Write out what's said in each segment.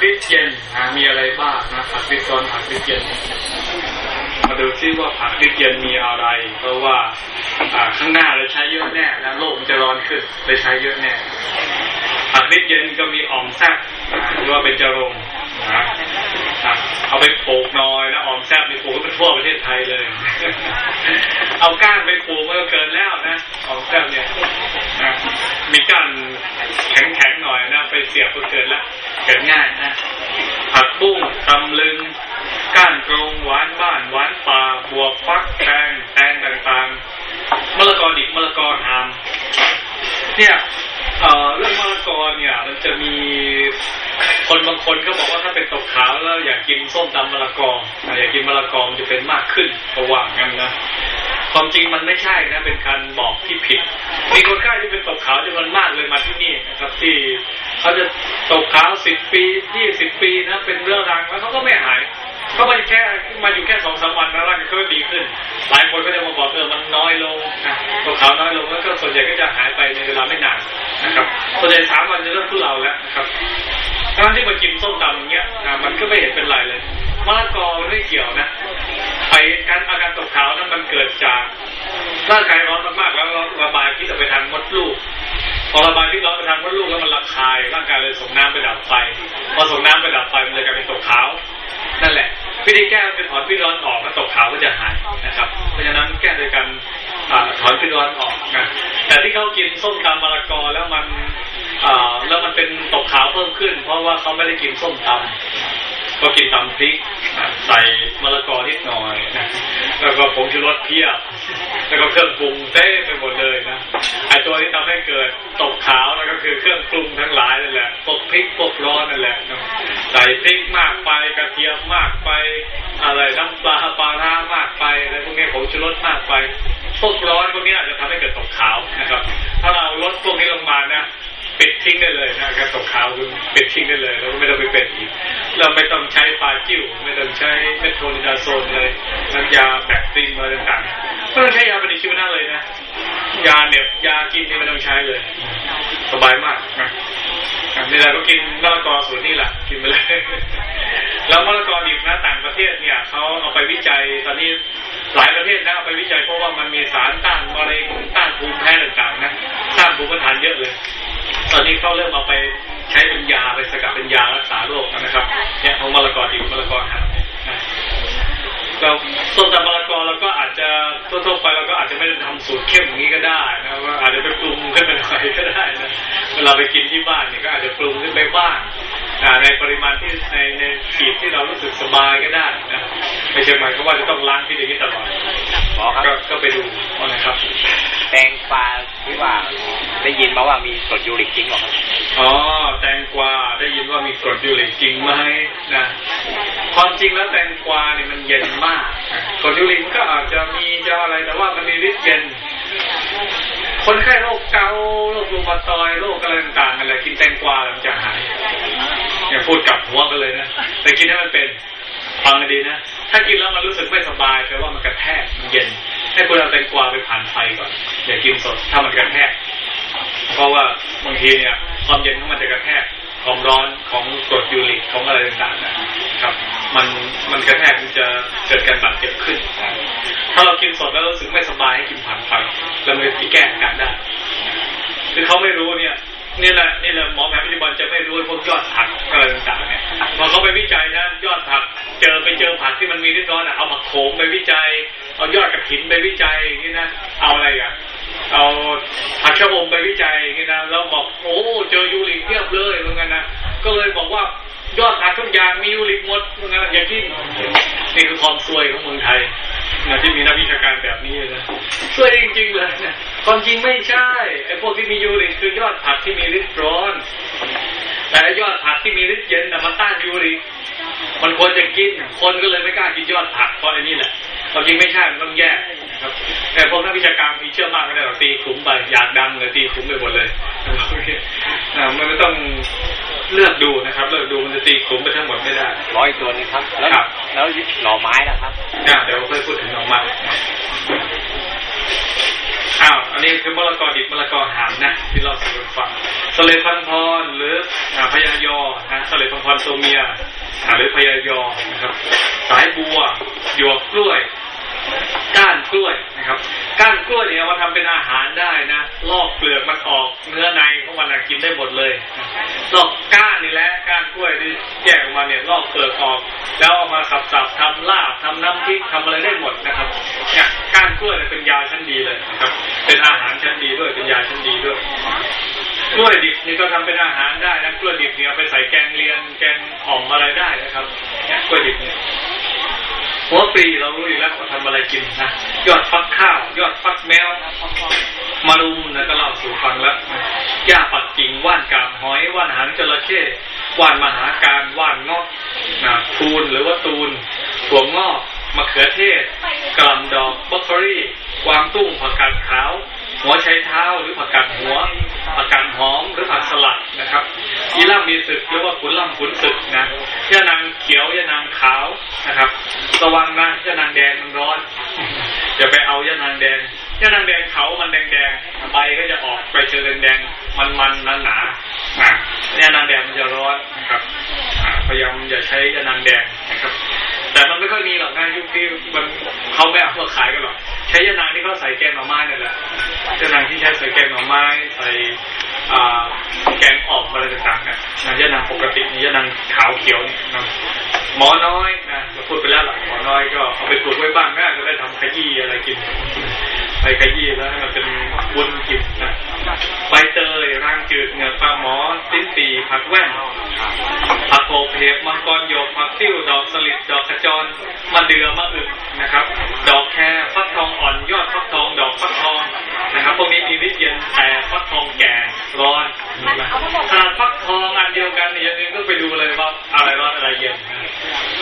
ฟิตเย็นมีอะไรบ้างนะผักฟิตร้อนผักฟิตเย็นมาดูซิว่าผักฟิตเย็นมีอะไร เพราะว่าข้างหน้าเราใช้เยอะแน่แล้วโลกมันจะร้อนขึ้นเลยใช้เยอะแน่ผักฟิตเย็นก็มีอ่อมแซ่บหรือว่าเป็นจรงนะเอาไปปลูกน้อยแล้วออมแซ่บไปปลูกก็เป็นทั่วประเทศไทยเลย เอาก้านไปปลูกมันก็เกินแล้วนะออมแซ่บเนี่ยมีก้านแข็งๆห น่อยนะไปเสียบก็เกินละเกิดง่ายนะผักบุ้งตำลึงก้านกรงหวานบ้านหวานป่าบวกฟักแตงแตงต่างๆมะละกอดิบมะละกอหามเนี่ย เอ่อเรื่องมะละกอเนี่ย มันจะมีคนบางคนก็บอกว่าถ้าเป็นตกขาวแล้วอยากกินส้มตำมะละกออยากกินมะละกอมันจะเป็นมากขึ้นระหว่างกันนะความจริงมันไม่ใช่นะ เป็นการบอกที่ผิด มีคนไข้ที่เป็นตกขาวจำนวนมากเลยมาที่นี่นะครับที่เขาจะตกขาวสิบปียี่สิบปีนะเป็นเรื่องรังแล้วเขาก็ไม่หาย เขามาแค่มาอยู่แค่สองสามวันแล้วร่างกายก็ดีขึ้น หลายคนก็จะมาบอกเออมันน้อยลงนะตกขาวน้อยลงแล้วก็ส่วนใหญ่ก็จะหายไปในเวลาไม่นานนะครับส่วนใหญ่สามวันจะเริ่มทุเลาแล้วนะครับการที่มากินส้มตำอย่างเงี้ยมันก็ไม่เห็นเป็นไรเลยมะละกอมันไม่เกี่ยวนะไปการอาการตกขาวนั้นมันเกิดจากร่างกายร้อนมากๆแล้วระบายพิษออกไปทางมดลูกพอระบายพิษร้อนไปทางมดลูกแล้วมันระคายร่างกายเลยส่งน้ำไปดับไฟพอส่งน้ำไปดับไฟมันเลยกลายเป็นตกขาว นั่นแหละ วิธีแก้ก็คือถอนพิษร้อนออกแล้วตกขาวก็จะหายนะครับ เพราะฉะนั้นแก้โดยการถอนพิษร้อนออกนะแต่ที่เขากินส้มตำมะละกอแล้วมันแล้วมันเป็นตกขาวเพิ่มขึ้น เพราะว่าเขาไม่ได้กินส้มตำ ก็กินตำพริกใส่มะละกอนิดหน่อยนะแล้วก็ผงชูรสเพียบแล้วก็เครื่องปรุงเต้ไปหมดเลยนะไอตัวที่ทำให้เกิดตกขาวแล้วก็คือเครื่องปรุงทั้งหลายนั่นแหละพวกพริกพวกร้อนนั่นแหละใส่พริกมากไปกระเทียมมากไปอะไรน้ำปลาปลาท่ามากไปอะไรพวกนี้ผงชูรสมากไปพวกร้อนพวกนี้อาจจะทำให้เกิดตกขาวนะครับ ถ้าเราลดพวกนี้ลงมานะ ปิดทิ้งได้เลยนะการตกขาวคุณปิดทิ้งได้เลยแล้วไม่ต้องไปเป็นอีก เราไม่ต้องใช้ปาจิ้ว ไม่ต้องใช้เมทโทนิดาโซนเลยน้ำยาแบคทีเรียอะไรต่างๆไม่ต้องใช้ยาปฏิชีวนะเลยนะ ยาเน็บยากินนี่ไม่ต้องใช้เลย สบายมากนะ นี่แหละก็กินมะละกอสูตรนี่แหละกินไปเลยแล้วมะละกอดิบนะต่างประเทศเนี่ยเขาเอาไปวิจัยตอนนี้หลายประเทศนะเอาไปวิจัยเพราะว่ามันมีสารต้านมะเร็งต้านภูมิแพ้ต่างๆนะสร้างภูมิต้านทานเยอะเลย ตอนนี้เขาเริ่มเอาไปใช้เป็นยาไปสกัดเป็นยารักษาโรคนะครับเนี่ยของมะละกอดิบมะละกอหั่น เราส้มตำมะละกอเราก็อาจจะทั่วๆไปเราก็อาจจะไม่ได้ทำสูตรเข้มอย่างนี้ก็ได้นะว่าอาจจะไปปรุงขึ้นไปหน่อยก็ได้นะเวลาไปกินที่บ้านเนี่ยก็อาจจะปรุงขึ้นไปบ้าง ในปริมาณที่ในในขีดที่เรารู้สึกสบายก็ได้นะไม่ใช่หมายความว่าจะต้องล้างที่อย่างนี้ตลอดก็ก็ไปดูนะครับ แตงกวาที่ว่าได้ยินมาว่ามีกรดยูริกจริงหรอครับอ๋อแตงกวาได้ยินว่ามีกรดยูริกจริงไหมนะความจริงแล้วแตงกวาเนี่ยมันเย็นมากกรดยูริกก็อาจจะมีจะอะไรแต่ว่ามันมีฤทธิ์เย็นคนไข้โรคเกาโรครูมาตอยโรคอะไรต่างๆอะไรกินแตงกวาแล้วจะหายอย่าพูดกลับหัวกันเลยนะแต่กินให้มันเป็นฟังดีนะ ถ้ากินแล้วมันรู้สึกไม่สบายแปลว่ามันกระแทกมันเย็น ให้คุณเอาแตงกวาไปผ่านไฟก่อนอย่ากินสดถ้ามันกระแทก เพราะว่าบางทีเนี่ยความเย็นของมันจะกระแทกความร้อนของกรดยูริกของอะไรต่างๆนะครับ มันมันกระแทกมันจะเกิดการบาดเจ็บขึ้น ถ้าเรากินสดแล้วรู้สึกไม่สบายให้กินผ่านไฟ แล้วมันจะแก้อาการได้คือเขาไม่รู้เนี่ยนี่แหละนี่แหละหมอแผนปัจจุบันจะไม่รู้พวกยอดผักอะไรต่างๆเนี่ยพอเขาไปวิจัยนะยอดผักเจอไปเจอผักที่มันมีฤทธิ์ร้อนเอาผักโขมไปวิจัย เอายอดกระถินไปวิจัยนี่นะเอาอะไรอะเอาผักชะอมไปวิจัยนี่นะแล้วบอกโอ้เจอยูริกเทียบเลยเหมือนกันนะก็เลยบอกว่ายอดผักทุกอย่างมียูริกหมดเหมือนกันอย่ากินนี่คือความซวยของเมืองไทย นะที่มีนักวิชาการแบบนี้นะช่วยจริงๆเลยนะความจริงไม่ใช่ไอ้พวกที่มียูริกคือยอดผักที่มีฤทธิ์ร้อน แต่ยอดผักที่มีฤทธิ์เย็นนะมันต้านยูริก มันควรจะกิน คนก็เลยไม่กล้ากินยอดผักเพราะอันนี้แหละความจริงไม่ใช่มันต้องแยกครับแต่พวกนักวิชาการมีเชื่อมากก็ได้หรอกตีขุมไปอยากดังเลยตีขุมไปหมดเลยมันไม่ต้องเลือกดูนะครับ เลือกดูมันจะตีขุมไปทั้งหมดไม่ได้ร้อยตัวนี้ครับ แล้วแล้วหน่อไม้นะครับเดี๋ยวค่อยพูดถึงหน่อไม้ อ้าว อันนี้คือมะละกอดิบมะละกอหามนะที่เราสู่ฟังสเลพันพรหรืออ่าพยายอนะสเลพันพรโซเมียหรือพยายอนะครับ สายบัวหยวกกล้วย ก้านกล้วยนะครับ ก้านกล้วยเนี่ยมาทำเป็นอาหารได้นะลอกเปลือกมันออกเนื้อในของมันกินได้หมดเลยลอกก้านนี่แหละก้านกล้วยที่แยกออกมาเนี่ยลอกเปลือกออก แล้วเอามาสับๆทำลาบทำน้ำพริกทำอะไรได้หมดนะครับเนี่ยก้านกล้วยเนี่ยเป็นยาชั้นดีเลยนะครับ เป็นอาหารชั้นดีด้วยเป็นยาชั้นดีด้วยกล้วยดิบนี่ก็ทำเป็นอาหารได้นะกล้วยดิบเนี่ยไปใส่แกงเลียงแกงอ่อมอะไรได้นะครับเนี่ยกล้วยดิบเนี่ย หัวปีเรารู้อยู่แล้วว่าทำอะไรกินนะยอดฟักข้าว ยอดฟักแมวมารุมนะก็เล่าสู่ฟังแล้วหญ้าปักกิ่งว่านกาบหอยว่านหางจระเข้ว่านมหาการว่านงอกนะทูนหรือว่าตูนถั่วงอกมะเขือเทศกระลำดอกบล็อกเกอรี่กวางตุ้งผักกาดขาว หัวไชเท้าหรือผักกาดหัวผักกาดหอมหรือผักสลัดนะครับอีล่ามีศึกหรือว่าขุนล่ำขุนศึกนะยานางเขียวยานางขาวนะครับระวังนะยานางแดงมันร้อนอย่าไปเอายานางแดงยานางแดงเขามันแดงแดงๆใบก็จะออกไปเชิงแดงมันมันหนาหนาอ่ายานางแดงมันจะร้อนนะครับพยายามอย่าใช้ยานางแดงนะครับ แต่มันไม่ค่อยมีหรอกนะยุคที่มันเขาไม่เอามาขายกันหรอกใช้ยานางที่เขาใส่แกงหน่อไม้นี่นแหละยานางที่ใช้ใส่แกงหน่อไม้ใส่แกงออกอะไรต่างๆเนี่ยนะยานางปกตินี่ยานางขาวเขียวนี่นะหมอน้อยนะเราพูดไปแล้วหลังหมอน้อยก็เอาไปปลูกไว้บ้างก็จะได้ทำขยี้อะไรกิน ไปขยี้แล้วให้มันเป็นวุ้นกินนะใบเตยร่างจืดเหงือกปลาหมอติ้นปีผักแว่นผักโขเพบมังกรหยกผักติ้วดอกสลิดดอกขจรมะเดื่อมะอึกนะครับ ดอกแครฟักทองอ่อนยอดฟักทองดอกฟักทองนะครับพวกนี้มีฤทธิ์เย็นแต่ฟักทองแก่ร้อนนะขนาดฟักทองอันเดียวกันเนี่ยยังไงก็ไปดูเลยว่าอะไรร้อนอะไรเย็นนะ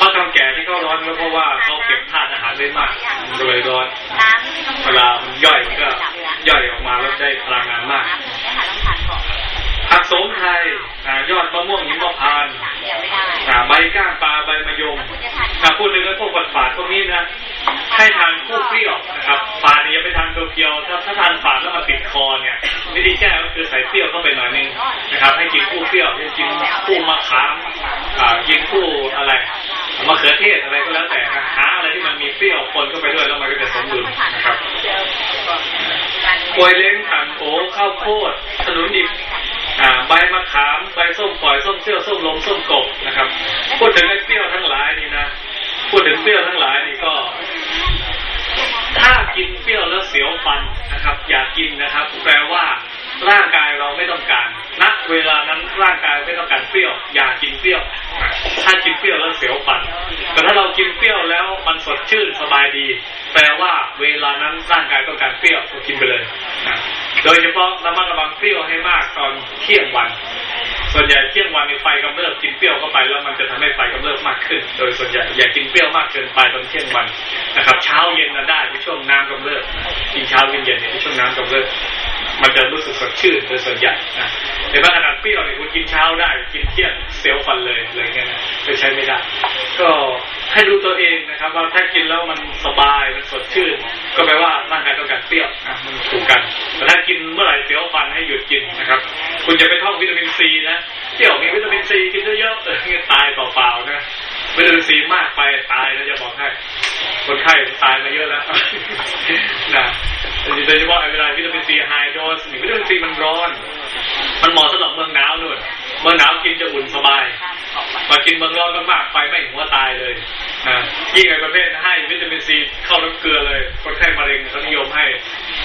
ฟักทองแก่ที่เขาร้อนก็เพราะว่าเขาเก็บธาตุอาหารได้มากมันก็เลยร้อนน้ำเวลามันย่อยมันก็ย่อยออกมาแล้วได้พลังงานมาก ผักโสมไทยยอดมะม่วงหิมพานต์หนังเนี่ยไม่ได้ใบก้านปลาใบมะยมคุณจะทานถ้าพูดถึงพวกฝาดฝาดพวกนี้นะ ให้ทานคู่เปรี้ยวนะครับฝาดเนี่ยอย่าไปทานเพียวๆถ้าถ้าทานฝาดแล้วมาติดคอเนี่ยวิธีแก้ก็คือใส่เปรี้ยวเข้าไปหน่อยนึงนะครับ ให้กินคู่เปรี้ยวกินคู่มะขามกินคู่อะไรมะเขือเทศอะไรก็แล้วแต่นะหาอะไรที่มันมีเปรี้ยวปนเข้าไปด้วยแล้วมันก็จะสมดุลนะครับกล้วยเล้งถังโอข้าวโพดขนุนดิบใบมะขามใบส้มปล่อยส้มเชี่ยวส้มลมส้มกบนะครับ พูดถึงไอ้เปรี้ยวทั้งหลายนี่นะพูดถึงเปรี้ยวทั้งหลายนี่ก็ ถ้ากินเปรี้ยวแล้วเสียวฟันนะครับ อย่ากินนะครับ แปลว่าร่างกายเราไม่ต้องการณเวลานั้นร่างกายไม่ต้องการเปรี้ยว อย่ากินเปรี้ยว ถ้ากินเปรี้ยวแล้วเสียวฟัน แต่ถ้าเรากินเปรี้ยวแล้วมันสดชื่นสบายดี แปลว่าเวลานั้นร่างกายต้องการเปรี้ยวก็กินไปเลยนะ โดยเฉพาะระมัดระวังเปรี้ยวให้มากตอนเที่ยงวัน ส่วนใหญ่เที่ยงวันมีไฟกำเริบกินเปรี้ยวเข้าไปแล้วมันจะทำให้ไฟกำเริบมากขึ้น โดยส่วนใหญ่อย่ากินเปรี้ยวมากเกินไปตอนเที่ยงวันนะครับ เช้าเย็นน่ะได้ในช่วงน้ำกำเริบกินเช้ากินเย็นในช่วงน้ำกำเริบ มันจะรู้สึกสดชื่นโดยส่วนใหญ่นะแต่ว่าขนาดเปรี้ยวเนี่ยคุณกินเช้าได้กินเที่ยงเสียวฟันเลยอะไรเงี้ยนะไม่ใช้ไม่ได้ ก็ให้ดูตัวเองนะครับ ว่าถ้ากินแล้วมันสบายมันสดชื่น ก็แปลว่าร่างกายต้องการเปรี้ยวนะมันถูกกัน แต่ถ้ากินเมื่อไหร่เสียวฟันให้หยุดกินนะครับ คุณจะไปท่องวิตามินซีนะเปรี้ยวมีวิตามินซีกินเยอะๆเออตายเปล่าๆนะ วิตามินซีมากไปตายนะจะบอกให้คนไข้ตายมาเยอะแล้วนะโดยเฉพาะเวลาวิตามินซี high dose วิตามินซีมันร้อน มันเหมาะสำหรับเมืองหนาวนู่นเมืองหนาวกินจะอุ่นสบาย มากินเมืองร้อนมากๆไฟไหม้หัวตายเลยนะยิ่งไอ้ประเภทให้วิตามินซีเข้าน้ำเกลือเลยคนไข้มะเร็งเขานิยมให้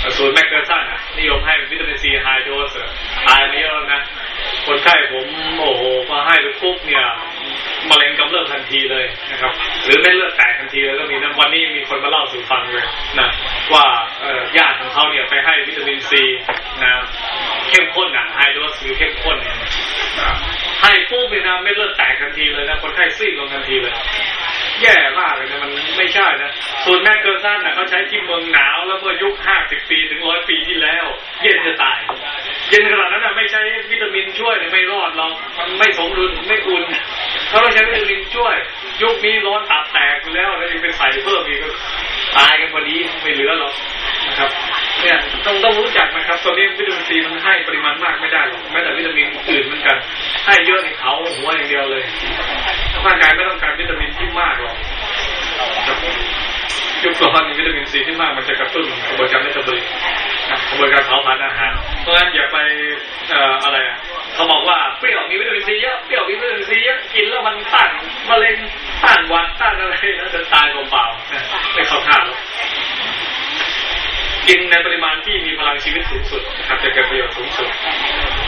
เอ่อศูนย์ Max Gerson อะนิยมให้วิตามินซี high doseตายมาเยอะแล้วนะ คนไข้ผมโอ้โหพอให้ไปปุ๊บเนี่ยมะเร็งกำเริบทันทีเลยนะครับ หรือไม่เลือดแตกทันทีเลยก็มีนะวันนี้มีคนมาเล่าสู่ฟังเลยนะว่าญาติของเขาเนี่ยไปให้วิตามินซีนะเข้มข้นอะไฮโดสคือเข้มข้นให้ปุ๊บเนี่ยนะไม่เลือดแตกทันทีเลยนะคนไข้ซีดลงทันทีเลย แย่มากเลยนะมันไม่ใช่นะส่วนแมกเกอร์ซันนะเขาใช้ที่เมืองหนาวแล้วเมื่อยุค50ปีถึงร้อยปีที่แล้ว เย็นจะตาย เย็นขนาดนั้นนะไม่ใช้วิตามินช่วยไม่รอดหรอกมันไม่สมดุลไม่อุ่นเขาต้องใช้วิตามินช่วย ยุคนี้ร้อนตับแตกแล้วแล้วยังไปใส่เพิ่มอีกก็ตายกันพอดีไม่เหลือหรอกนะครับ เนี่ยต้องต้องรู้จักนะครับตัวนี้วิตามินซีมันให้ปริมาณมากไม่ได้หรอกแม้แต่วิตามินอื่นเหมือนกัน ให้เยอะในเขาหัวอย่างเดียวเลยร่างกายไม่ต้องการวิตามินที่มากหรอกยุคก่อนวิตามินซีที่มากมันจะกระตุ้นกระบวนการเมตาบอลิกกระบวนการเผาผลาญอาหาร เพราะฉะนั้นอย่าไปเอ่ออะไรอะเขาบอกว่าเปรี้ยวมีวิตามินซีเยอะเปรี้ยวมีวิตามินซีเยอะกินแล้วมันต้านมะเร็งต้านหวัดต้านอะไรแล้วจะตายเปล่าๆไม่เข้าท่าหรอก กินในปริมาณที่มีพลังชีวิตสูงสุดนะครับจะเกิดประโยชน์สูงสุด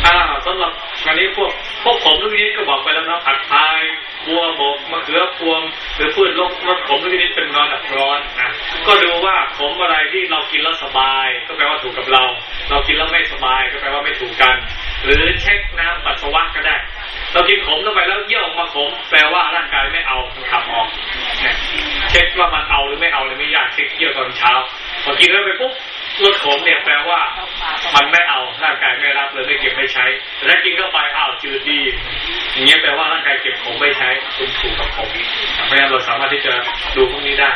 อ่าสำหรับวันนี้พวกพวกผมทุกชนิดก็บอกไปแล้วนะผัดไทยบัวบกมะเขือพวง หรือพืชลดลดขมทุกชนิดเป็นร้อนดับร้อนนะก็ดูว่าขมอะไรที่เรากินแล้วสบาย ก็แปลว่าถูกกับเรา เรากินแล้วไม่สบายก็แปลว่าไม่ถูกกัน หรือเช็คน้ำปัสสาวะก็ได้ เรากินขมเข้าไปแล้วเยี่ยวมาขมแปลว่าร่างกายไม่เอาขับออกเช็คว่ามันเอาหรือไม่เอาเลยไม่อยากเช็คเยี่ยวตอนเช้าพอกินแล้วไปปุ๊บลดขมเนี่ยแปลว่า มันไม่เอาร่างกายไม่รับเลยไม่เก็บไม่ใช้แต่ถ้ากินเข้าไปอ้าวจืดดีอย่างเงี้ยแปลว่าร่างกายเก็บขมไม่ใช้คุณถูกกับขมเพราะฉะนั้นเราสามารถที่จะดูพวกนี้ได้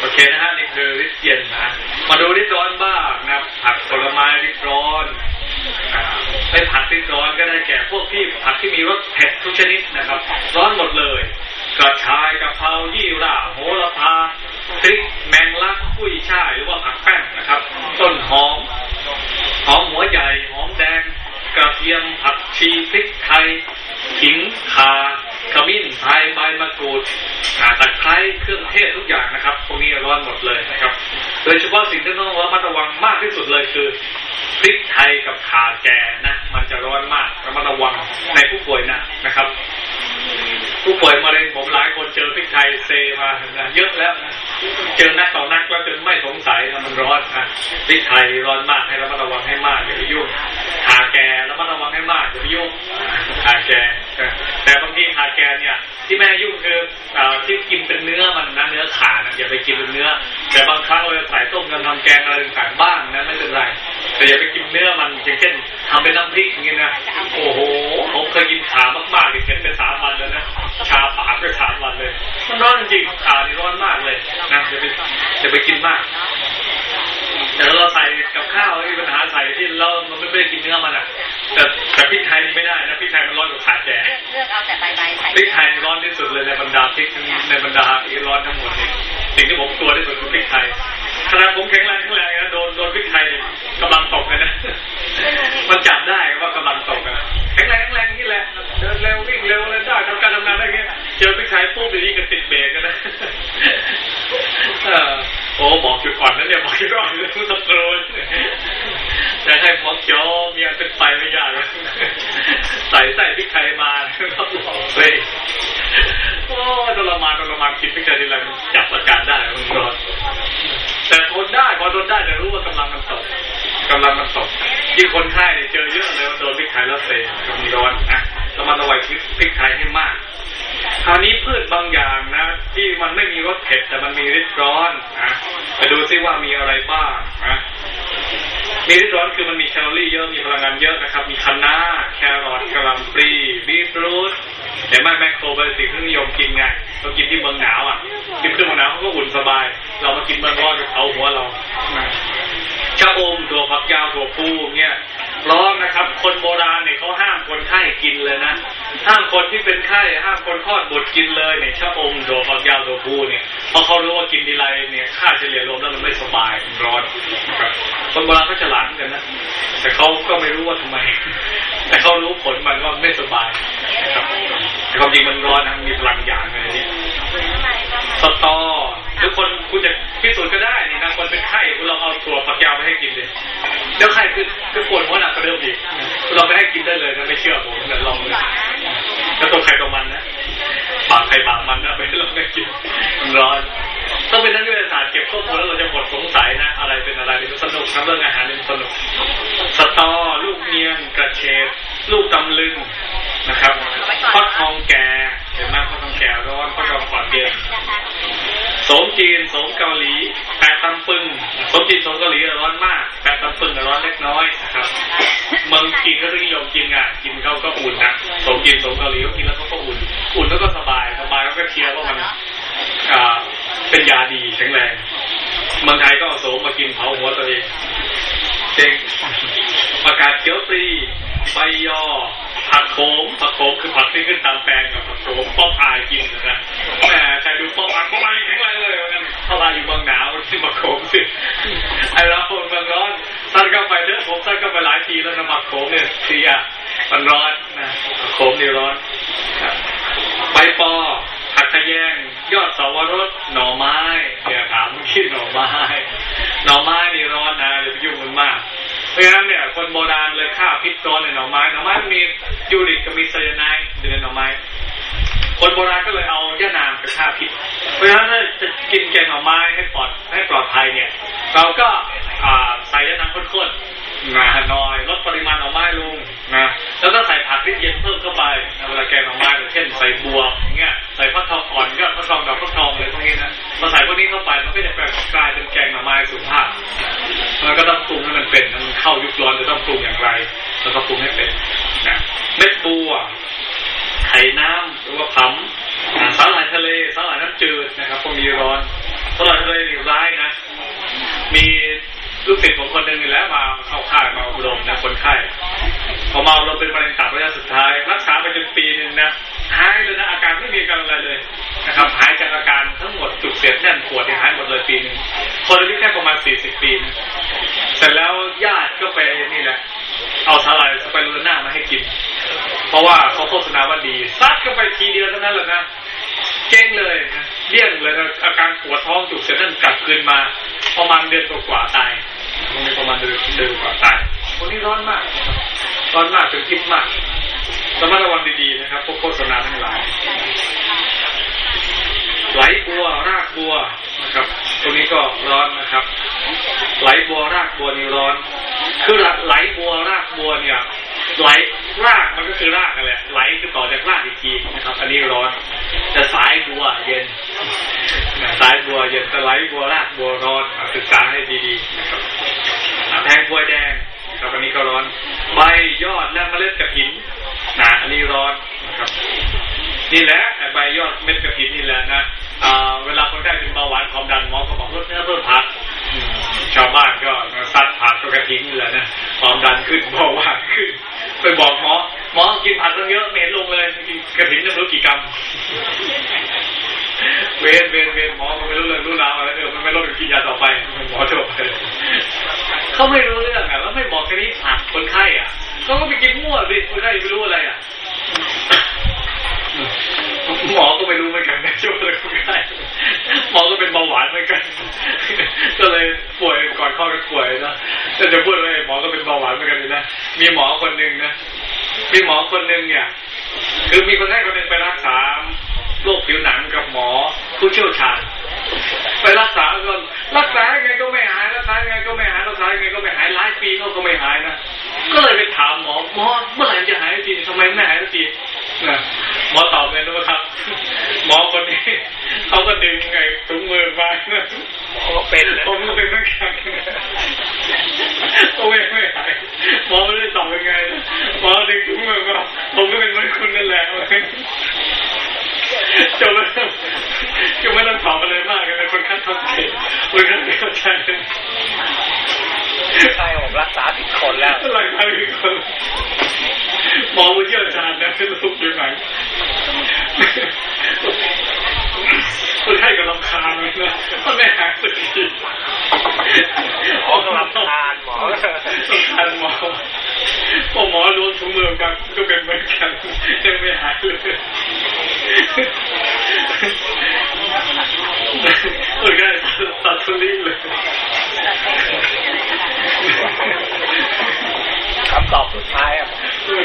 โอเคนะฮะนี่คือริดเย็นนะมาดูริดร้อนบ้างนะผักผลไม้ริดร้อน ไปผัดริดร้อนก็ได้แก่พวกที่ผักที่มีรสเผ็ดทุกชนิดนะครับ ร้อนหมดเลยกระชายกระเพรายี่ราโหระพาพริกแมงลักกุ้ยช่ายหรือว่าผักแป้งนะครับ ต้นหอมหอมหัวใหญ่หอมแดง กระเทียมผักชีพริกไทยขิงข่าขมิ้นไทยใบมะกรูดตะไคร้เครื่องเทศทุกอย่างนะครับพวกนี้ร้อนหมดเลยนะครับ โดยเฉพาะสิ่งที่ต้องระมัดระวังมากที่สุดเลยคือ พริกไทยกับข่าแก่นะมันจะร้อนมากระมัดระวังในผู้ป่วยนะนะครับ ผู้ป่วยมะเร็งผมหลายคนเจอพริกไทยเซมาเยอะแล้วนะเจอนักต่อนักแล้วจนไม่สงสัยนะมันร้อนนะพริกไทยร้อนมากให้ระมัดระวังให้มากอย่าไปยุ่งขาแก่ระมัดระวังให้มากอย่าไปยุ่งขาแก่แต่บางทีขาแก่เนี่ย ที่แม่ยุ่งคือที่กินเป็นเนื้อมันนะเนื้อขานะอย่าไปกินเป็นเนื้อ แต่บางครั้งเราจะใส่ต้มกันทำแกงอะไรต่างบ้างนะไม่เป็นไร แต่อย่าไปกินเนื้อมันอย่างเช่นทำเป็นน้ำพริกอย่างนี้นะโอ้โหผมเคยกินขามากๆเลยเห็นไปสามวันเลยนะชาปากไปสามวันเลยมันร้อนจริงขานี่ร้อนมากเลยนะอย่าไปอย่าไปกินมาก แต่เราใส่กับข้าวมีปัญหาใส่ที่เรามันไม่ได้กินเนื้อมันอะ แต่แต่พริกไทยนี่ไม่ได้นะพริกไทยมันร้อนกว่าขาแก่เลือกเอาแต่ใบใบใส่พริกไทยร้อนที่สุดเลยในบรรดาพริกในบรรดาอีร้อนทั้งหมดนี่ สิ่งที่ผมกลัวที่สุดคือพริกไทยขนาดผมแข็งแรงแข็งแรงนะโดนโดนพริกไทยกำลังตกเลยนะมันจับได้ว่ากำลังตกอะแข็งแรงแข็งแรงนี่แหละเดินเร็ววิ่งเร็วเลยได้ทำการทำงานได้เงี้ยเจอพริกไทยปุ๊บเดี๋ยวนี้ก็ติดเบรกกันนะเออโอ้บอกจุดอ่อนนั่นเนี่ยบอกจุดอ่อนเลยทุกตะโกนจะให้หมอเขียวมีอันเป็นไปไม่ยากใส่ใส่พริกไทยมารับรองเลยโอ้ทรมานทรมานกินพริกไทยทีไรมันจับอาการได้มันร้อนแต่ทนได้พอทนได้แต่รู้ว่ากำลังมันตกกำลังมันตกยิ่งคนไข้เนี่ยเจอเยอะเลยโดนพริกไทยแล้วเซก็มีร้อนนะระมัดระวังพริกไทยให้มากคราวนี้พืชบางอย่างนะที่มันไม่มีรสเผ็ดแต่มันมีฤทธิ์ร้อนนะไปดูซิว่ามีอะไรบ้างนะ มีฤทธิ์ร้อนคือมันมีแคลอรี่เยอะ มีพลังงานเยอะนะครับ มีคะน้าแครอทกระหล่ำปลีบีทรูทเห็นไหม macrobiotic ที่นิยมกินไงเรากินที่เมืองหนาวอะ กินที่เมืองหนาวเขาก็อุ่นสบาย เรามากินเมืองร้อนกับเขาหัวเราชะอมถั่วฝักยาวถั่วพูเนี่ยร้อนนะครับ คนโบราณเนี่ยเขาห้ามคนไข้กินเลยนะ ห้ามคนที่เป็นไข้ห้ามคนคลอดบุตรกินเลยเนี่ยชะอมถั่วฝักยาวถั่วพูเนี่ยเพราะเขารู้ว่ากินทีไรเนี่ยค่าเฉลี่ยรวมแล้วมันไม่สบายร้อนครับคนโบราณเขาฉลาดเหมือนกันนะแต่เขาก็ไม่รู้ว่าทำไม แต่เขารู้ผลมันว่าไม่สบายนะครับแต่ความจริงมันร้อนนะมีพลังอย่างอะไรนี้สตอ หรือคนคุณจะพิสูจน์ก็ได้นี่นะคนเป็นไข้คุณลองเอาถั่วฝักยาวไปให้กินดิแล้วไข้คือคือปวดหัวหนักกว่าเดิมอีกคุณลองไปให้กินได้เลยนะไม่เชื่อผมแต่ลองเลยแล้วตัวใครตัวมันนะปากใครปากมันนะไปลองไปกินมันร้อน ต้องเป็นนักวิทยาศาสตร์เก็บข้อมูลแล้วเราจะหมดสงสัยนะ อะไรเป็นอะไรมันสนุกทั้งเรื่องอาหารเป็นสนุก สตอ ลูกเนียงกระเฉดลูกตำลึงนะครับฟักทองแก่เห็นไหมฟักทองแก่ร้อนฟักทองก่อนเย็นสมจีนสมเกาหลีแปดตำปึงสมจีนสมเกาหลีร้อนมากแปดตำปึงร้อนเล็กน้อยนะครับเมืองจีนก็นิยมกินอะกินเขาก็อุ่นนะสมจีนสมเกาหลีก็กินแล้วเขาก็อุ่น อุ่นแล้วก็สบายสบายแล้วก็เชียร์ว่ามันอ่า เป็นยาดีแข็งแรงเมืองไทยก็เอาโสมมากินเผาหัวตัวเองเก่งประกาศเขียวปรีใบยอ ผักโขมผักโขมคือผักที่ขึ้นตามแปลงกับผักโขมป๊อกอายกินนะแหมใครดูป๊อกอายป๊อกอายแข็งแรงเลยวันนั้นเข้ามาอยู่เมืองหนาวที่ผักโขมสิไอ้เราคนเมืองร้อนซัดเข้าไปเด้อผมซัดเข้าไปหลายทีแล้วนะผักโขมเนี่ยเสีย มันร้อนนะโขมนี่ร้อนใบปอผักขะแยง ยอดสาวรสหน่อไม้เนี่ยถามเมื่อกี้หน่อไม้ หน่อไม้นี่ร้อนนะเลยไปยุ่งมันมาก เพราะฉะนั้นเนี่ยคนโบราณเลยฆ่าพิษร้อนในหน่อไม้หน่อไม้มันมียูริกกับมีไซยาไนด์อยู่ในหน่อไม้คนโบราณก็เลยเอาย่านางไปฆ่าพิษ เพราะฉะนั้นถ้าจะกินแกงหน่อไม้ให้ปลอดให้ปลอดภัยเนี่ย เราก็ใส่ย่านางข้นๆ นะหน่อยลดปริมาณหน่อไม้ลงนะแล้วก็ใส่ผักที่เย็นเพิ่มเข้าไปเวลาแกงหน่อไม้อย่างเช่นใส่บัวอย่างเงี้ยใส่ฟักทองอ่อนก็ฟักทองดอกฟักทองอะไรพวกนี้นะมาใส่พวกนี้เข้าไปมันก็จะกลายเป็นแกงหน่อไม้สุภาพมันก็ต้องปรุงให้มันเป็นมันเข้ายุคร้อนจะต้องปรุงอย่างไรแล้วก็ปรุงให้เป็นนะเม็ดบัวไข่น้ำหรือว่าผำอ่าสาหร่ายทะเลสาหร่ายน้ำจืดนะครับพวกนี้ร้อนสาหร่ายทะเลนี่ร้ายนะ มี ลูกศิษย์ผมคนหนึ่งนี่แหละมาเข้าค่ายมาอบรมนะคนไข้พอมาอบรมเป็นมะเร็งตับระยะสุดท้าย รักษาไปจนปีหนึ่งนะหายเลยนะอาการไม่มีอาการอะไรเลยนะครับหายจากอาการทั้งหมดจุกเสียดแน่นปวดที่หายหมดเลยปีหนึ่งคนอายุแค่ประมาณสี่สิบปีนะเสร็จแล้วญาติก็ไปนี่แหละ เอาสาหร่ายสไปรูน่ามาให้กิน เพราะว่าเขาโฆษณาว่าดีซัดเข้าไปทีเดียวเท่านั้นแหละนะ เก้งเลยนะเลี่ยงเลยนะอาการปวดท้องจุกเสียดนั่นกลับคืนมาประมาณเดือนกว่าๆตายตรงนี้ประมาณเดือนเดือนกว่าตายคนนี้ร้อนมาก ร้อนมากจนทิพย์มากระมัดระวังดีๆนะครับพวกโฆษณาทั้งหลาย ไหลบัวรากบัวนะครับ ตรงนี้ก็ร้อนนะครับ ไหลบัวรากบัวนี่ร้อน คือไหลบัวรากบัวเนี่ย ไหลรากมันก็คือรากกันแหละ ไหลคือต่อจากรากอีกทีนะครับ อันนี้ร้อน แต่สายบัวเย็น สายบัวเย็นแต่ไหลบัวรากบัวร้อนศึกษาให้ดีๆนะครับแทงพวยแดงนะครับอันนี้ก็ร้อน ใบยอดและเมล็ดกระถินนะอันนี้ร้อนนะครับ นี่แหละใบยอดเม็ดกระถินนี่แหละนะเวลาคนไข้เป็นเบาหวานความดันหมอก็บอกลดเนื้อเพิ่มผักชาวบ้านก็ซัดผักกระทิ้งนี่แหละนะความดันขึ้นเบาหวานขึ้นไปบอกหมอหมอกินผักตั้งเยอะไม่เห็นลงเลยกินกระถินจะรู้กี่กรัมเวนเวนเวนหมอมันไม่รู้เรื่องรู้ราวอะไรเออมันไม่ลดกินยาต่อไปหมอทั่วไปเขาไม่รู้เรื่องอะแล้วไม่บอกแค่นี้ผักคนไข้อะเขาก็ไปกินมั่วสิคนไข้ไม่รู้อะไรอะ หมอก็ไม่รู้เหมือนกันช่วงเลยคนไข้หมอก็เป็นเบาหวานเหมือนกัน ก็เลยป่วยก่อนเข้ากันป่วยนะแต่จะพูดว่าหมอก็เป็นเบาหวานเหมือนกันนะมีหมอคนหนึ่งนะมีหมอคนหนึ่งเนี่ย คือมีคนไข้คนหนึ่งไปรักษาโรคผิวหนังกับหมอผู้เชี่ยวชาญไปรักษาก็ รักษายังไงก็ไม่หายรักษายังไงก็ไม่หายรักษายังไงก็ไม่หายหลายปีก็ก็ไม่หายนะก็เลยไปถามหมอหมอเมื่อไหร่จะหายสักทีทำไมไม่หายสักทีนะหมอตอบเลยนะครับ หมอคนนี้เขาก็ดึงไอ้ถุงมือมาหมอก็เป็นเลยผมก็เป็นเหมือนกันโอ้ยไม่หายหมอไม่ได้ตอบยังไงนะหมอดึงถุงมือมาผมก็เป็นเหมือนคุณนั่นแหละจบแล้ว จบไม่ต้องตอบอะไรมากกันเลยคนขั้นท้องเก่งคนขั้นเข้าใจใช่ผมรักษาผิดคนแล้วหลังจากนี้คนหมอผู้เชี่ยวชาญนะเป็นลูกอยู่ไหน คนไข้ก็ลำคาญเลยนะมันไม่หายสักทีหมอก็รำคาญหมอรำคาญหมอพอหมอรู้ถุงมือกันก็เป็นเหมือนกันยังไม่หายเลยคนไข้ตัดทุลีเลย คำตอบสุดท้ายอะ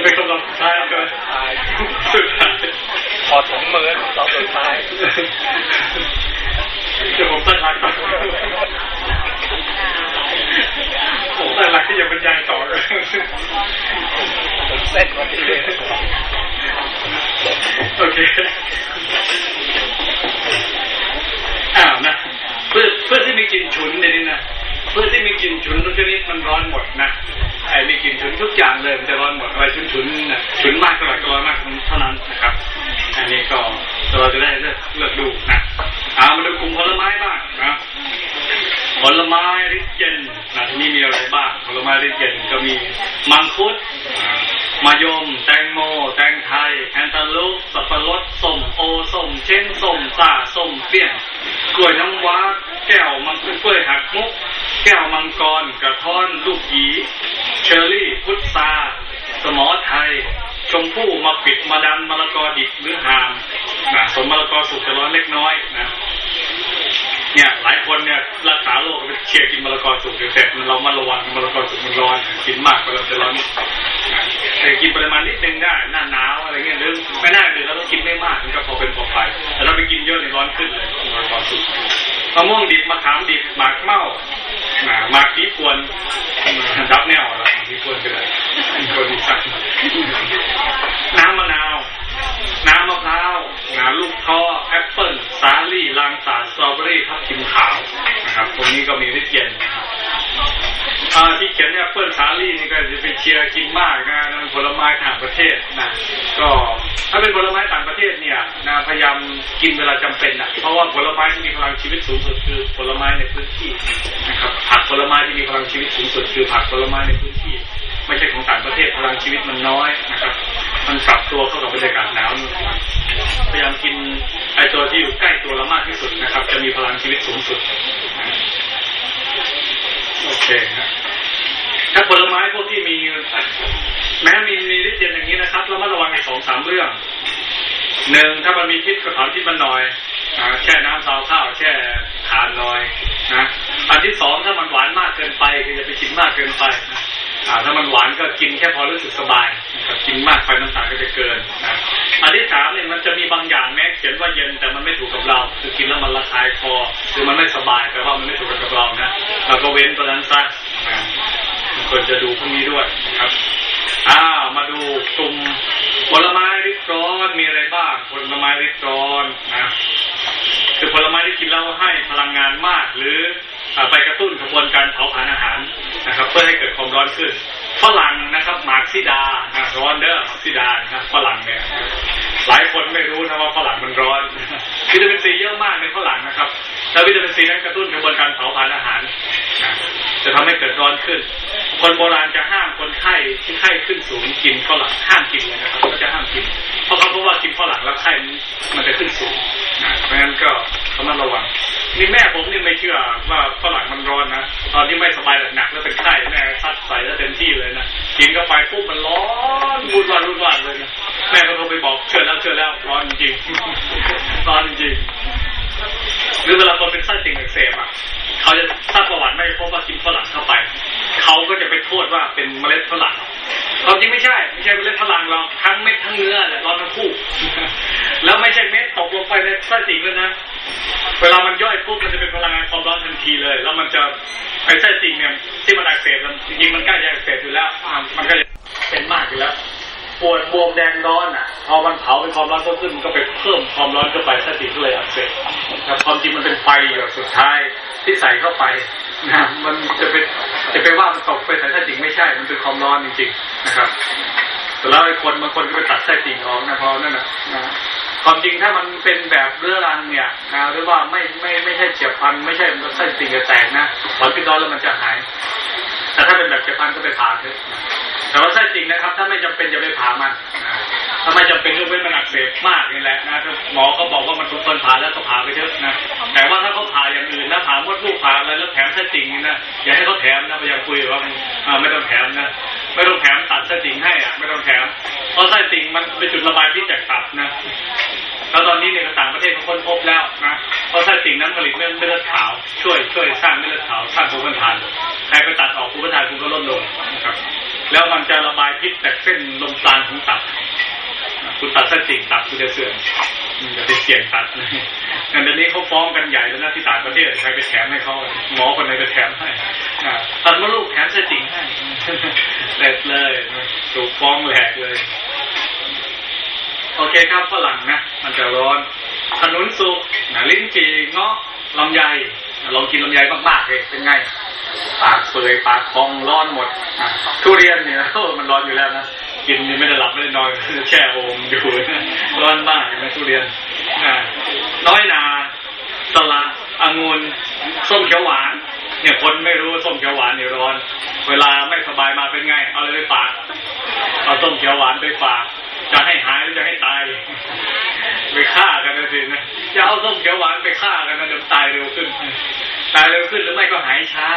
เป็นคำตอบสุดท้ายแล้วกันตายสุดท้ายพอถุงมือคำตอบสุดท้ายเดี๋ยวผมตั้งหลักก่อนผมตั้งหลักที่จะบรรยายต่อเลยผมเส้นวันนี้เลยโอเคอ้าวนะเพื่อเพื่อที่มีกลิ่นฉุนเนี่ยนี่นะเพื่อที่มีกลิ่นฉุนทุกชนิดมันร้อนหมดนะ ไอ้มีกลิ่นฉุนทุกอย่างเลยมันจะร้อนหมดอะไรฉุนฉุนๆนะฉุนมากเท่าไหร่ก็ร้อนมากเท่านั้นนะครับ อันนี้ก็เราจะได้เลือกเลือกดูนะเอามาดูกลุ่มผลไม้บ้างนะ ผลไม้ริดเย็นนะที่นี่มีอะไรบ้างผลไม้ริดเย็นก็มีมังคุดอ่ามยม แตงโม แตงไทยแคนตาลูปสับปะรดส้มโอส้มเช้งส้มซ่าส้มเปี้ยนกล้วยน้ำว้า แก้วมังคุดกล้วยหักมุก แก้วมังกร กระท้อน ลูกหยีเชอร์รี่ พุทราสมอไทย ชมพู่มะปิดมะดันมะละกอดิบหรือห่ามนะส่วนมะละกอสุกจะร้อนเล็กน้อยนะ เนี่ยหลายคนเนี่ยรักษาโรคก็ไปเชียร์กินมะละกอสุกเสร็จเรามาระวังมะละกอสุกมันร้อนกินมากไปเราจะร้อนแต่กินปริมาณนิดนึงได้หน้าหนาวอะไรเงี้ยหรือไม่ได้หรือเราต้องกินไม่มากมันก็พอเป็นพอไปแต่เราไปกินเยอะเนี่ยร้อนขึ้นเลยมะละกอสุกมะม่วงดิบมะขามดิบหมากเม่าหมากผีพวนดับแนวละไรผีพวนก็ได้คนดีสั่งน้ำมะนาว น้ำมะพร้าวน้ำลูกท้อแอปเปิลสาลี่ลางสาดตรอเบอรี่ทับทิมขาวนะครับตรงนี้ก็มีฤทธิ์เย็นที่เขียนแอปเปิลสาลี่นี่ก็จะไปเชียร์กินมากนะนั่นผลไม้ต่างประเทศนะก็ถ้าเป็นผลไม้ต่างประเทศเนี่ยนะพยายามกินเวลาจำเป็นนะเพราะว่าผลไม้ที่มีพลังชีวิตสูงสุดคือผลไม้ในพื้นที่นะครับผักผลไม้ที่มีพลังชีวิตสูงสุดคือผักผลไม้ในพื้นที่ ไม่ใช่ของต่างประเทศพลังชีวิตมันน้อยนะครับ มันปรับตัวเข้ากับบรรยากาศหนาวพยายามกินไอตัวที่อยู่ใกล้ตัวเรามากที่สุดนะครับ จะมีพลังชีวิตสูงสุดโอเคครับถ้าผลไม้พวกที่มีแม้มีมีฤทธิ์เย็นอย่างนี้นะครับเรามาระวังในสองสามเรื่องหนึ่งถ้ามันมีพิษก็ถอนพิษมันหน่อยอแช่น้ำซาวข้าวแช่ทานหน่อยนะอันที่สองถ้ามันหวานมากเกินไปก็อย่าไปกินมากเกินไปนะ ถ้ามันหวานก็กินแค่พอรู้สึกสบายนะครับกินมากไปน้ำตาลก็จะเกินนะอันที่สามเนี่ยมันจะมีบางอย่างแม้เขียนว่าเย็นแต่มันไม่ถูกกับเรา คือกินแล้วมันระคายคอคือมันไม่สบายแต่ว่ามันไม่ถูกกับเรานะเราก็เว้นตัวนั้นซะนะควรจะดูพวกนี้ด้วยนะครับอ้าวมาดูกลุ่มผลไม้ริดร้อนมีอะไรบ้าง ผลไม้ริดร้อนนะคือผลไม้ที่กินแล้วให้พลังงานมากหรือ ไปกระตุ้นกระบวนการเผาผลาญอาหารนะครับ เพื่อให้เกิดความร้อนขึ้นฝรั่งนะครับมากซิดาร้อนเด้อหมากซิดานะฝรั่งเนี่ยหลายคนไม่รู้นะว่าฝรั่งมันร้อนวิตามินซีเยอะมากในฝรั่งนะครับ แล้ววิตามินซีนั้นกระตุ้นกระบวนการเผาผลาญอาหาร จะทำให้เกิดร้อนขึ้น คนโบราณจะห้ามคนไข้ที่ไข้ขึ้นสูงกินฝรั่งห้ามกินเลยนะครับเขาจะห้ามกิน เพราะเขาพบว่ากินฝรั่งแล้วไข้มันจะขึ้นสูงนะเพราะงั้นก็ต้องระวังนี่แม่ผมนี่ไม่เชื่อว่าฝรั่งมันร้อนนะตอนที่ไม่สบายหนักแล้วเป็นไข้แม่ซัดใส่แล้วเต็มที่เลยนะกินเข้าไปปุ๊บมันร้อนวุ่นวายวุ่นวายเลยนะแม่ก็โทรไปบอกเชื่อแล้วเชื่อแล้วร้อนจริงร้อนจริง หรือเวลาคนเป็นไส้ติ่งอักเสบอะเขาจะทราบประวัติไม่พบว่ากินฝรั่งเข้าไป เขาก็จะไปโทษว่าเป็นเมล็ดฝรั่งความจริงไม่ใช่ ไม่ใช่เมล็ดฝรั่งเราทั้งเม็ดทั้งเนื้อแหละร้อนทั้งคู่ แล้วไม่ใช่เม็ดตกลงไปในไส้ติ่งเลยนะเวลามันย่อยปุ๊บมันจะเป็นพลังงานความร้อนทันทีเลย แล้วมันจะไอ้ไส้ติ่งเนี่ยที่มันอักเสบจริงๆมันใกล้จะอักเสบอยู่แล้วมันก็จะเป็นมากอยู่แล้ว ปวดบวมแดงร้อนอะพอมันเผาเป็นความร้อนเพิ่มขึ้นมันก็ไปเพิ่มความร้อนเข้าไปไส้ติ่งก็เลยอักเสบครับความจริงมันเป็นไฟอยู่สุดท้ายที่ใส่เข้าไปนะมันจะไปจะไปว่ามันตกไปใส่ไส้ติ่งไม่ใช่มันเป็นความร้อนจริงๆนะครับ แต่แล้วไอ้คนบางคนก็ไปตัดไส้ติ่งออกนะเพราะนั่นนะความจริงถ้ามันเป็นแบบเรื้อรังเนี่ยนะหรือว่าไม่ไม่ไม่ใช่เฉียบพลันไม่ใช่มันไส้ติ่งจะแตกนะถอนพิษร้อนแล้วมันจะหาย แต่ถ้าเป็นแบบเฉียบพลันก็ไปผ่าเถอะ แต่ว่าใช่จริงนะครับ ถ้าไม่จำเป็นจะไปผ่ามัน ถ้าไม่จำเป็นยกเว้นมันอักเสบมากนี่แหละนะหมอเขาบอกว่ามันทุกคนผ่าแล้วก็ผ่าไปเถอะนะ แต่ว่าถ้าเขาผ่าอย่างอื่นนะผ่ามดลูกผ่าอะไรแล้วแถมไส้ติ่งนี่นะอย่าให้เขาแถมนะพยายามคุยว่าไม่ต้องแถมนะไม่ต้องแถมตัดไส้ติ่งให้อะไม่ต้องแถมเพราะไส้ติ่งมันเป็นจุดระบายพิษจากตับนะแล้วตอนนี้เนี่ยต่างประเทศเขาค้นพบแล้วนะเพราะไส้ติ่งนั้นผลิตเม็ดเลือดขาวช่วยช่วยสร้างเม็ดเลือดขาวสร้างภูมิคุ้มกันใครไปตัดออกภูมิคุ้มกันคุณก็ลดลงนะครับ แล้วมันจะระบายพิษจากเส้นลมปราณของตับ คุณตัดไส้ติ่งตับคุณจะเสื่อมอย่าไปเสี่ยงตัดเลยงั้นเดี๋ยวนี้เขาฟ้องกันใหญ่แล้วนะที่ต่างประเทศใครไปแถมให้เขาหมอคนไหนไปแถมให้ตัดมะลูกแถมส้ติ่งให้เล็ดเลยถูกฟ้องแหลกเลย โอเคครับฝรั่งนะมันจะร้อนขนุนสุกลิ้นจี่เงาะลำไย ลองกินลำไยมากๆเลยเป็นไง ปากเปื่อยปากพองร้อนหมดทุเรียนเนี่ยมันร้อนอยู่แล้วนะกินไม่ได้หลับไม่ได้นอนแช่โอมอยู่ร้อนมากเห็นไหมทุเรียนน้อยนาสละ องุ่นส้มเขียวหวาน เนี่ยคนไม่รู้ส้มเขียวหวานเนี่ยร้อน เวลาไม่สบายมาเป็นไง เอาเลยไปฝากเอาส้มเขียวหวานไปฝาก จะให้หายหรือจะให้ตายไปฆ่ากันนะสินะจะเอาส้มเขียวหวานไปฆ่ากันนะเดี๋ยวตายเร็วขึ้นตายเร็วขึ้นหรือไม่ก็หายช้า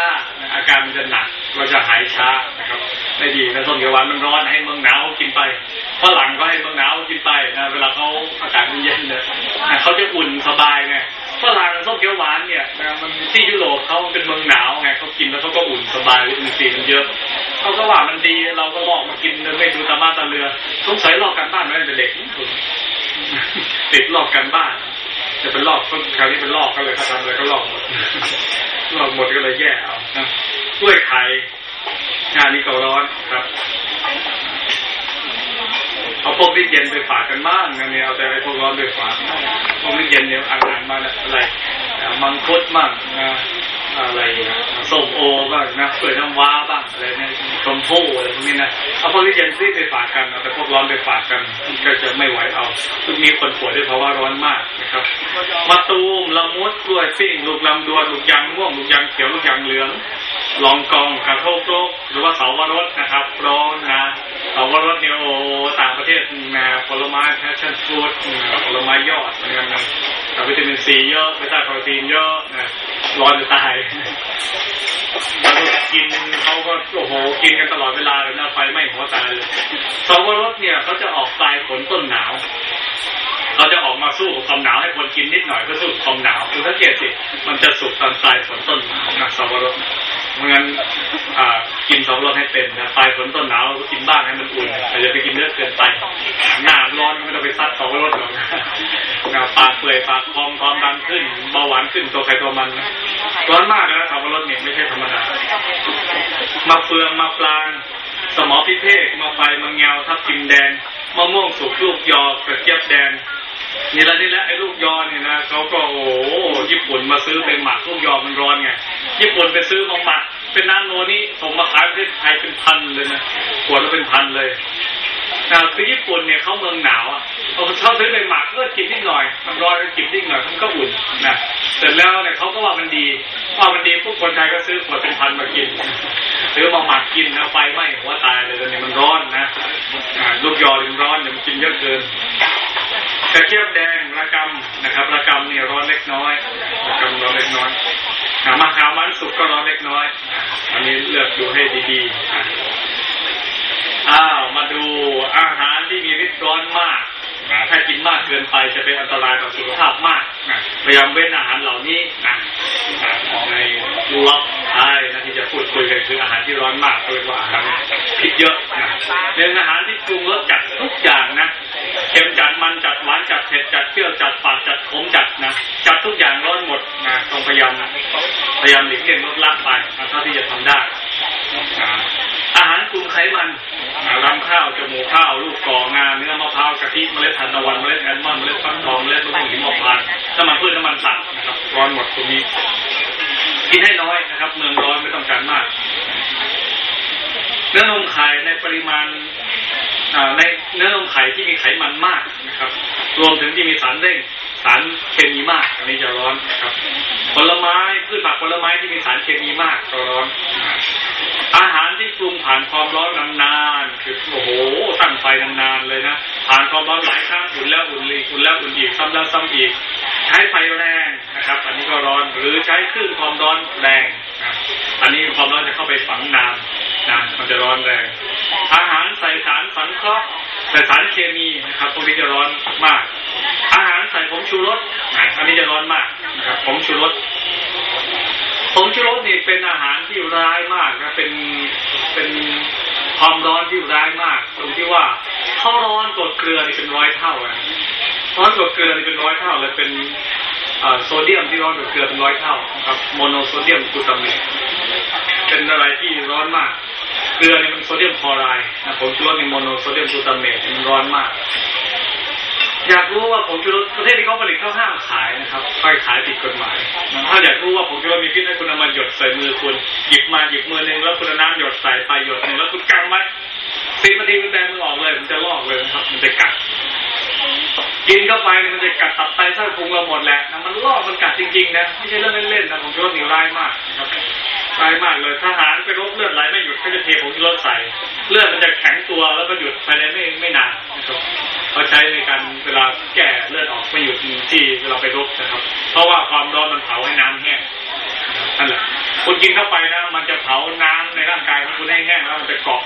อาการมันจะหนักเราจะหายช้านะครับไม่ดีนะส้มเขียวหวานมันร้อนให้เมืองหนาวกินไปฝรั่งก็ให้เมืองหนาวกินไปนะเวลาเขาอากาศมันเย็นเนี่ยเขาจะอุ่นสบายไง ฝรั่งส้มเขียวหวานเนี่ยนะมันที่ยุโรปเขาเป็นเมืองหนาวไงเขากินแล้วเขาก็อุ่นสบายวิตามินซีมันเยอะเขาก็ว่ามันดีเราก็ลอกมากินไม่ดูตามาตาเรือสงสัยลอกกันบ้านไม่เป็นเด็กติดลอกกันบ้าน จะเป็นลอกคราวนี้เป็นลอกก็เลยทำอะไรก็ลอกหมดลอกหมดก็เลยแย่เอานะกล้วยไข่งานนี้ก็ร้อนครับ เอาพวกที่เย็นไปฝากกันบ้างนะเนี่ยเอาแต่ไอ้พวกร้อนไปฝากพวกที่เย็นเนี่ยอาหารมาเนี่ยอะไรมังคุดบ้างนะอะไรส้มโอบ้างนะเปลือน้ำว้าบ้างอะไรเนี่ยชมพู่อะไรพวกนี้นะเอาพวกที่เย็นซีไปฝากกันเอาแต่พวกร้อนไปฝากกันก็จะไม่ไหวเอาทุกนี้คนป่วยด้วยเพราะว่าร้อนมากนะครับมะตูมละมุดกล้วยปิ้งลูกลำดวนลูกยางม่วงลูกยางเขียวลูกยางเหลือง ลองกองกระโทกโลกหรือว่าเสาวรสนะครับร้อนนะเสาวรสเนี่ยโอต่างประเทศนะผลไม้แพชชั่นฟรุตผลไม้ยอดเหมือนกันนะวิตามินซีเยอะวิตามินโปรตีนเยอะนะร้อนจะตายแล้วก็กินเขาก็โอ้โหกินกันตลอดเวลาเลยนะไฟไหม้หัวตายเลยเสาวรสเนี่ยเขาจะออกปลายฝนต้นหนาว เราจะออกมาสู้กับความหนาวให้คนกินนิดหน่อยเพื่อสู้ความหนาวคือสังเกตสิมันจะสุกตอนปลายฝนต้นหนาวนะสับปะรดเพราะงั้นอ่ากินสับปะรดให้เป็นนะปลายฝนต้นหนาวก็กินบ้างให้มันอุ่นแต่อย่าไปกินเยอะเกินไปหน้าร้อนก็ไม่ต้องไปซัดสับปะรดหรอกนะปากเปื่อยปากพองความดันขึ้นเบาหวานขึ้นตัวใครตัวมันร้อนมากนะสับปะรดเนี่ยไม่ใช่ธรรมดามาเฟืองมาปลางสมอพิเภกมาไฟมาเงาทับทิมแดงมะม่วงสุกลูกยอกระเจี๊ยบแดง นี่แหละนี่แหละไอ้ลูกยอเนี่ยนะเขาก็โอ้ญี่ปุ่นมาซื้อไปหมักลูกยอมันร้อนไงญี่ปุ่นไปซื้อมาหมักเป็นน้าโนนี่ส่งมาขายประเทศไทยเป็นพันเลยนะขวดละเป็นพันเลยนะคือญี่ปุ่นเนี่ยเขาเมืองหนาวอะเขาชอบซื้อไปหมักก็กินนิดหน่อยมันร้อนก็กินนิดหน่อยมันก็อุ่นนะเสร็จแล้วเนี่ยเขาก็ว่ามันดีว่ามันดีพวกคนไทยก็ซื้อขวดเป็นพันมากินซื้อมาหมักกินนะไฟไหม้หัวตายเลยตอนนี้มันร้อนนะลูกยอมันร้อนเนี่ยมันกินเยอะเกิน กระเทียมแดงระกำนะครับระกำเนี่ยร้อนเล็กน้อยระกำร้อนเล็กน้อยหามะขามันสุกก็ร้อนเล็กน้อย อันนี้เลือกดูให้ดีๆอ้าวมาดูอาหารที่มีฤทธิ์ร้อนมาก นะถ้ากินมากเกินไปจะเป็นอันตรายต่อสุขภาพมากนะพยายามเว้นอาหารเหล่านี้นะในล็อกท้ายนะที่จะพูดคุยกันคืออาหารที่ร้อนมากเรียกว่าอาหารพิษเยอะนะเป็นอาหารที่ปรุงรสจัดทุกอย่างนะเค็มจัดมันจัดหวานจัดเผ็ดจัดเปรี้ยวจัดฝาดจัดขมจัดนะจัดทุกอย่างร้อนหมดนะต้องพยายามพยายามหลีกเลี่ยงลดละไปเท่าที่จะทำได้ อาหารกลุ่มไขมันอ่ารำข้าวจมูกข้าว ลูกกอกงาเนื้อมะพร้าวกะทิเมล็ดทานตะวันเมล็ดแอลมอนเมล็ดฟักทองเมล็ดมะม่วงหิมพานต์น้ำมันพืชน้ำมันสัตว์นะครับร้อนหมดตรงนี้กินให้น้อยนะครับ เมืองร้อนไม่ต้องการมาก เนื้อนมไข่ในปริมาณในเนื้อนมไข่ที่มีไขมันมากนะครับ รวมถึงที่มีสารเร่ง สารเคมีมาก อันนี้จะร้อนครับ ผลไม้พืชผักผลไม้ที่มีสารเคมีมากก็ร้อน อาหารที่ปรุงผ่านความร้อนนานๆคือโอ้โหตั้งไฟนานๆเลยนะผ่านความร้อนหลายครั้งอุ่นแล้วอุ่นอีกอุ่นแล้วอุ่นอีกซ้ำแล้วซ้ำอีก ใช้ไฟแรงนะครับ อันนี้ก็ร้อนหรือใช้คลื่นความร้อนแรงนะอันนี้ความร้อนจะเข้าไปฝังนานนะมันจะร้อนแรง อาหารใส่สารสังเคราะห์ใส่สารเคมีนะครับพวกนี้จะร้อนมาก อาหารใส่ผงชูรสอันนี้จะร้อนมากนะครับผงชูรสผงชูรสนี่เป็นอาหารที่ร้ายมากนะเป็นเป็นความร้อนที่ร้ายมาก ตรงที่ว่าเขาร้อนกว่าเกลือนี่เป็นร้อยเท่านะร้อนกว่าเกลือนี่เป็นร้อยเท่าเลยเป็นโซเดียมที่ร้อนกว่าเกลือเป็นร้อยเท่าครับโมโนโซเดียมกลูตาเมตเป็นอะไรที่ร้อนมากเกลือนี่มันโซเดียมคลอไรด์นะผงชูรสนี่โมโนโซเดียมกลูตาเมตมันร้อนมาก อยากรู้ว่าผงชูรสประเทศที่เขาผลิตเขาห้ามขายนะครับไปขายผิดกฎหมายถ้าอยากรู้ว่าผงชูรสมีพิษให้คุณเอามาหยดใส่มือคุณหยิบมาหยิบมือหนึ่งแล้วคุณน้ำหยดใส่ไปหยดหนึ่งแล้วคุณกำไว้สิบนาทีคุณแบนมือออกเลยมันจะลอกเลยนะครับ มันจะกัดกินเข้าไปมันจะกัดตับไตไส้พุงเราหมดแหละนะมันลอกมันกัดจริงๆนะไม่ใช่เรื่องเล่นๆนะผงชูรสนี่ร้ายมากนะครับ ไกลมากเลยทหารไปรบเลือดไหลไม่หยุดก็จะเทผงชูรสใส่เลือดมันจะแข็งตัวแล้วก็หยุดภายในไม่ไม่นานนะครับเขาใช้ในการเวลาแก้เลือดออกไม่หยุดที่เราไปรบนะครับ เพราะว่าความร้อนมันเผาให้น้ำแห้งนั่นแหละคุณกินเข้าไปนะมันจะเผาน้ำในร่างกายของคุณให้แห้งแล้วมันจะเกาะ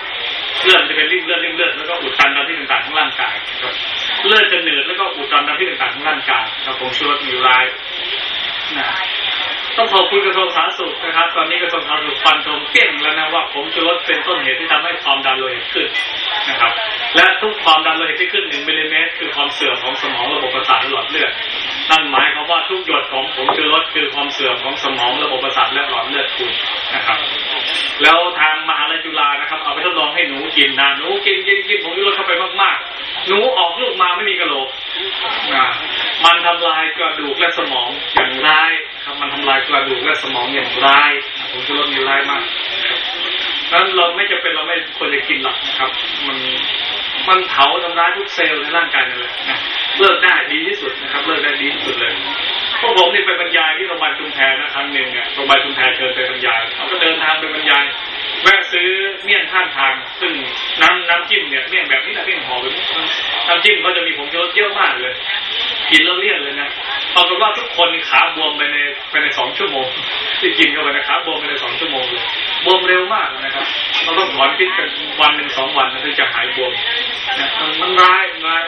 เลือดจะเป็นริ่มเลือดริ่มเลือดแล้วก็อุดตันตามที่ต่างๆของร่างกายครับเลือดจะเหนืดแล้วก็อุดตันตามที่ต่างๆของร่างกายครับผมชูรสมีรายนะต้องขอบคุณกระทรวงสาธารณสุขนะครับ ตอนนี้กระทรวงสาธารณสุขฟันธงเปี้ยงแล้วนะว่าผมชูรสเป็นต้นเหตุที่ทำให้ความดันโลหิตขึ้นนะครับ และทุกความดันโลหิตที่ขึ้นหนึ่งมิลลิเมตรคือความเสื่อมของสมองระบบประสาทหลอดเลือดนั่นหมายความว่าทุกหยดของผมชูรสคือความเสื่อมของสมองระบบประสาทและหลอดเลือดคุณนะครับ แล้วทางมหาลัยจุฬานะครับ เอาไปทดลองให้หนูกินนะหนูกินกินกินผมชูรสเข้าไปมากๆ หนูออกลูกมาไม่มีกระโหลกนะมันทำลายกระดูกและสมองอย่างร้ายครับมันทำลายกระดูกและสมองอย่างร้ายผมชูรสมีร้ายมากนั้นเราไม่จำเป็นเราไม่ควรจะกินหรอกนะครับ มันมันเผาทำร้ายทุกเซลล์ในร่างกายนั่นแหละนะเลิกได้ดีที่สุดนะครับ เลิกได้ดี พวกผมนี่ไปบรรยายที่โรงพยาบาลชุมแพนะครั้งหนึ่งเนี่ยโรงพยาบาลชุมแพเชิญไปบรรยายเขาก็เดินทางไปบรรยายแวะซื้อเมี่ยงข้างทาง ซึ่งน้ำน้ำจิ้มเนี่ยเมี่ยงแบบนี้แหละเมี่ยงห่อแบบนี้น้ำจิ้มเขาจะมีผงชูรสเยอะมากเลย กินแล้วเลี่ยนเลยนะปรากฏว่าทุกคนขาบวมไปในไปในสองชั่วโมงที่กินเข้าไปนะขาบวมไปในสองชั่วโมงเลยบวมเร็วมากนะครับเราต้องถอนพิษกันวันหนึ่งสองวันนะถึงจะหายบวมนะมันร้ายมันร้าย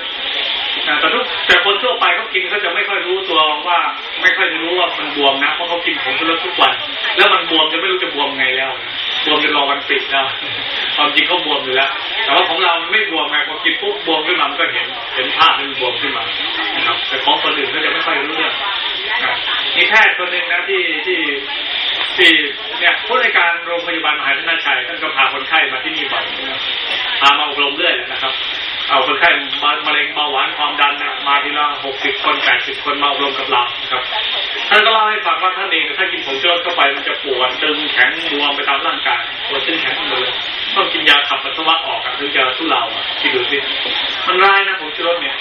แต่ทุกแต่คนทั่วไปเขากินเขาจะไม่ค่อยรู้ตัวว่า ไม่ค่อยจะรู้ว่ามันบวมนะเพราะเขากินผงชูรสทุกวัน แล้วมันบวมจะไม่รู้จะบวมไงแล้วบวมจนรอวันปิดแล้วความจริงเขาบวมอยู่แล้ว แต่ว่าของเรามันไม่บวมไงพอกินปุ๊บบวมขึ้นมามันก็เห็นเห็นภาพมันบวมขึ้นมานะครับแต่ของคนอื่นก็จะไม่ค่อยรู้เรื่องนะมีแพทย์คนหนึ่งนะที่ที่ที่เนี่ยผู้ในการโรงพยาบาลมหาชนชัยท่านก็พาคนไข้มาที่นี่บ่อยพามาอบรมเรื่อยเลยนะครับ เอาคนไข้มามะเร็งเบาหวานความดันนะมาทีละหกสิบคนแปดสิบคนมาอบรมกับเราครับท่านก็เล่าให้ฟังว่าท่านเองถ้ากินผงชูรสเข้าไปมันจะปวดตึงแข็งบวมไปตามร่างกายปวดตึงแข็งหมดเลยต้องกินยาขับปัสสาวะออกอะถึงจะทุเลาอะคิดดูสิมันร้ายนะผงชูรสเนี่ย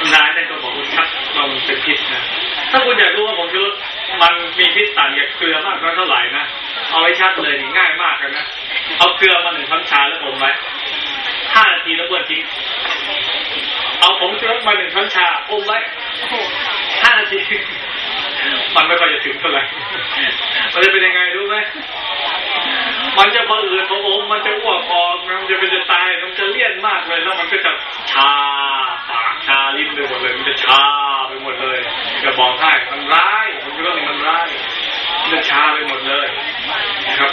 มันร้ายแต่ก็บอกว่าชัดว่ามันเป็นพิษนะถ้าคุณอยากรู้ว่าผงชูรส มันมีพิษต่างจากเกลือมากน้อยเท่าไหร่นะ เอาไว้ชัดเลยง่ายมากเลยนะ เอาเกลือมาหนึ่งช้อนชาแล้วอมไว้ห้านาทีแล้วเบิร์ทิ้ง เอาผงชูรสมาหนึ่งช้อนชาอมไว้ห้านาที มันไม่ค่อยจะถึงเท่าไหร่ มันจะเป็นยังไงรู้ไหมมันจะพออืดพออมมันจะอ้วกออกมันจะเป็นจะตาย มันจะเลี่ยนมากเลย แล้วมันก็จะชาปากชาลิ้นไปหมดเลย มันจะชาไปหมดเลยจะบอกให้มันร้ายผงชูรสนี่มันร้ายมันจะชาไปหมดเลยนะครับ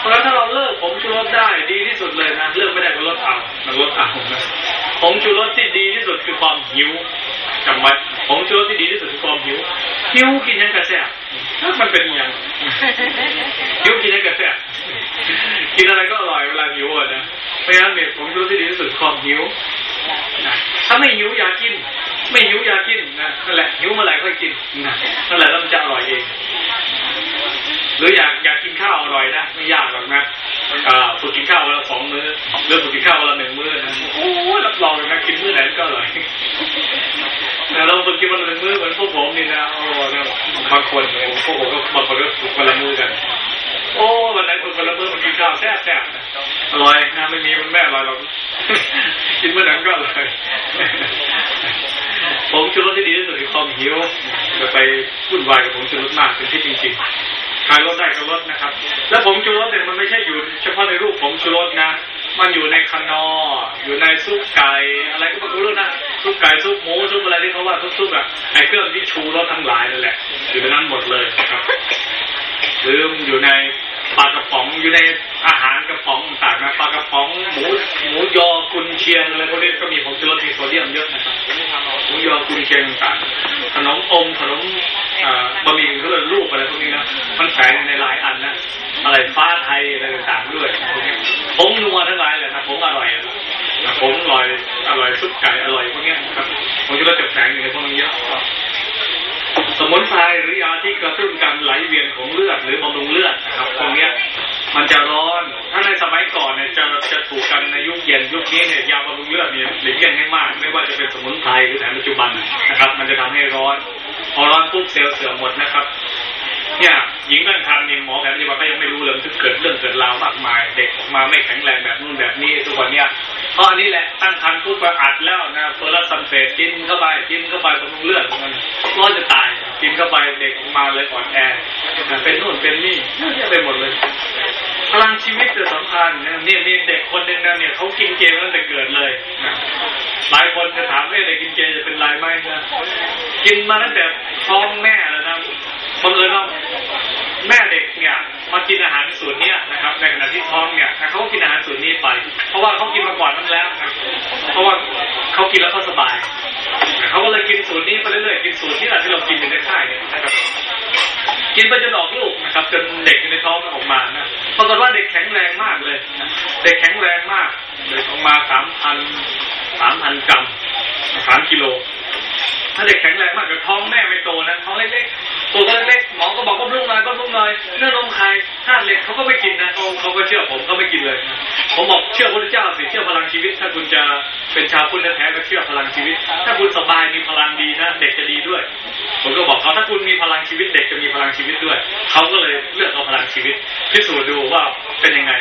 เพราะฉะนั้นถ้าเราเลิกผงชูรสได้ดีที่สุดเลยนะเลิกไม่ได้ก็ลดเอามันลดเอานะผงชูรสที่ดีที่สุดคือความหิว จำไว้ผงชูรสที่ดีที่สุดคือความหิวหิวกินยังกระแซ่บมันเป็นอย่างหิวกินยังกระแซ่บกินอะไรก็อร่อยเวลาหิวอะนะเพราะฉะนั้นเนี่ยผงชูรสที่ดีที่สุดคือความหิวนะถ้าไม่หิวอย่ากิน ไม่หิวอยากินนะนั่นแหละหิวเมื่อไหร่ค่อยกินนะนั่นแหละแล้วมันจะอร่อยเอง หรืออยากอยากกินข้าวอร่อยนะไม่ยากหรอกนะอ่าฝึกกินข้าววันละสองมื้อหรือฝึกกินข้าววันละหนึ่งมื้อนะโอ้รับรองเลยนะกินมื้อไหนก็อร่อยแต่เราฝึกกินวันละหนึ่งมื้อเหมือนพวกผมนี่นะโอ้นะบางคนเนี่ยพวกผมก็บางคนก็ฝึกวันละมื้อกัน โอ้วันไหนฝึกวันละมื้อมันกินข้าวแซ่บแซ่บอร่อยนะไม่มีมันแม่อร่อยหรอกกินมื้อไหนก็อร่อย ผมชูรสที่ดีที่สุดคือความหิวจะไปวุ่นวายกับผมชูรสมากเป็นที่จริงๆใครลดได้ก็ลดนะครับ แล้วผงชูรสเนี่ยมันไม่ใช่อยู่ เฉพาะในรูปผงชูรสนะ มันอยู่ในคนอ อยู่ในซุปไก่อะไรก็ไม่รู้นะซุปไก่ซุปหมูซุปอะไรที่เขาว่าซุปๆอะไอเครื่องที่ชูรสทั้งหลายนั่นแหละอยู่ในนั้นหมดเลยครับหรืออยู่ใน ปลากระป๋องอยู่ในอาหารกระป๋องต่างๆนะปลากระป๋องหมูหมูยอกุนเชียงอะไรพวกนี้ก็มีผงชูรสมีโซเดียมเยอะนะครับหมูยอกุนเชียงต่างขนมอมขนมอ่าบะหมี่ก็เลยรูปอะไรพวกนี้นะมันแฝงในหลายอันนะอะไรฟ้าไทยอะไรต่างๆด้วยพวกนี้ผงนัวทั้งหลายแหละครับผงอร่อยนะผงอร่อยอร่อยซุปไก่อร่อยพวกนี้ครับผงชูรสจะแฝงอยู่ในพวกนี้เยอะ สมุนไพรหรือยาที่กระตุ้นการไหลเวียนของเลือดหรือบำรุงเลือดนะครับตรงเนี้ยมันจะร้อน ถ้าในสมัยก่อนเนี่ยจะจะถูกกันในยุคเย็นยุคนี้เนี่ยยาบำรุงเลือดเนี่ยหลีกเลี่ยงให้มาก ไม่ว่าจะเป็นสมุนไพรหรือแผนปัจจุบันนะครับ มันจะทำให้ร้อน พอร้อนปุ๊บเซลล์เสื่อมหมดนะครับ เนี่ยหญิงตั้งครรภ์นี่หมอแผนปัจจุบันก็ยังไม่รู้เลยมันจะเกิดเรื่องเกิดราวมากมาย เด็กออกมาไม่แข็งแรงแบบนู่นแบบนี้ทุกวันเนี้ยเพราะอันนี้แหละตั้งครรภ์ปุ๊บก็อัดแล้วนะ ferrous sulfate กินเข้าไปกินเข้าไปบำรุงเลือดมันร้อนจะตายกินเข้าไปเด็กออกมาเลยอ่อนแอเป็นนู่นเป็นนี่เยอะแยะไปหมดเลยพลังชีวิตจะสำคัญนะเนี่ยมีเด็กคนหนึ่งนะเนี่ยเขากินเจมาตั้งแต่เกิดเลยนะหลายคนจะถามว่าเด็กกินเกมจะเป็นไรไหมนะกินมาตั้งแต่ท้องแม่ บังเอิญว่าแม่เด็กเนี่ยมากินอาหารสูตรนี้นะครับในขณะที่ท้องเนี่ยเขาก็กินอาหารสูตรนี้ไป เพราะว่าเขากินมาก่อนนั้นแล้วนะเพราะว่าเขากินแล้วเขาสบายเขาก็เลยกินสูตรนี้ไปเรื่อยๆกินสูตรที่เราที่เรากินอยู่ในค่ายเนี่ยนะครับกินไปจนออกลูกนะครับจนเด็กในท้องออกมานะปรากฏว่าเด็กแข็งแรงมากเลยเด็กแข็งแรงมากเด็กออกมาสามพันสามพันกรัมสามกิโลถ้าเด็กแข็งแรงมากกับท้องแม่ไม่โตนะท้องเล็กๆ ตัวเล็กหมอก็บอกก็รุ่งหน่อยก็รุ่งหน่อยเนื้อนมไข่ธาตุเหล็กเขาก็ไม่กินนะเขาเขาก็เชื่อผมเขาไม่กินเลย ผมบอกเชื่อพระเจ้าสิเชื่อพลังชีวิต ถ้าคุณจะเป็นชาวพุทธแท้ก็เชื่อพลังชีวิต ถ้าคุณสบายมีพลังดีนะเด็กจะดีด้วย ผมก็บอกเขาถ้าคุณมีพลังชีวิตเด็กจะมีพลังชีวิตด้วยเขาก็เลยเลือกเอาพลังชีวิต พิสูจน์ดูว่าเป็นยังไง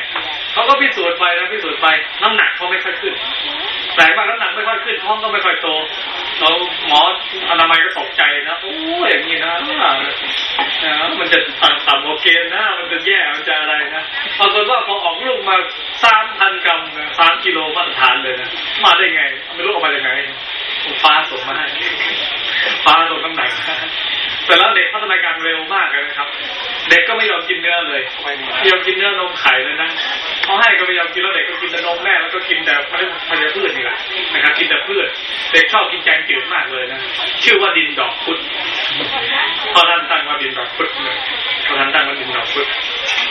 เขาก็พิสูจน์ไปนะพิสูจน์ไปน้ำหนักเขาไม่ค่อยขึ้นแต่ว่าน้ำหนักไม่ค่อยขึ้นท้องก็ไม่ค่อยโตเราหมออนามัยก็ตกใจนะโอ้ยอย่างนี้นะนะมันจะต่ำโอเคนะมันจะแย่มันจะอะไรนะปรากฏว่าพอออกลูกมาสามพันกรัมสามกิโลมาตรฐานเลยนะมาได้ไงไม่รู้ออกมาได้ไง ฟ้าส่งมาให้ฟ้าส่งน้ำหนักแต่แล้วเด็กพัฒนาการเร็วมากเลยนะครับ เด็กก็ไม่ยอมกินเนื้อเลยไม่ยอมกินเนื้อนมไข่เลยนะเขาให้ก็ไม่ยอมกินแล้วเด็กก็กินแต่นมแม่แล้วก็กินแต่พันธุ์พันธุ์พืชนี่แหละนะครับ กินแต่พืชเด็กชอบกินแกงจืดมากเลยนะชื่อว่าดินดอกพุธพอท่านตั้งว่าดินดอกพุธเลยพอท่านตั้งว่าดินดอกพุธ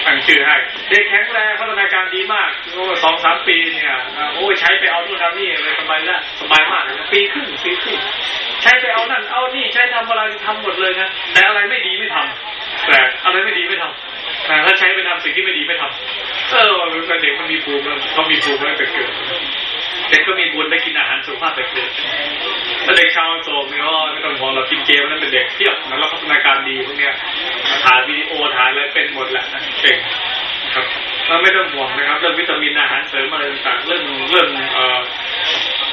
ตั้งชื่อให้เด็กแข็งแรงพัฒนาการดีมากโอ้สองสามปีเนี่ยโอ้ใช้ไปเอานู่นทำนี่อะไรสบายละสบายมากเลยปีครึ่งปีครึ่งใช้ไปเอานั่นเอานี่ใช้ทำอะไรทำหมดเลยนะแต่อะไรไม่ดีไม่ทำแต่อะไรไม่ดีไม่ทำแต่ถ้าใช้ไปทำสิ่งที่ไม่ดีไม่ทำเออแต่เด็กมันมีภูมิเขามีภูมิตั้งแต่เกิด เด็กก็มีบุญได้กินอาหารสุขภาพไปเกิดถ้าเด็กชาวโสมเนี่ยก็ไม่ต้องห่วงเรากินเกมนั้นเป็นเด็กเทียบมันเราพัฒนาการดีพวกเนี้ยถ่ายวิดีโอถ่ายอะไรเป็นหมดแหละนะเก่งครับเราไม่ต้องห่วงนะครับเรื่องวิตามินอาหารเสริมอะไรต่างๆเรื่องเรื่องเอ่อ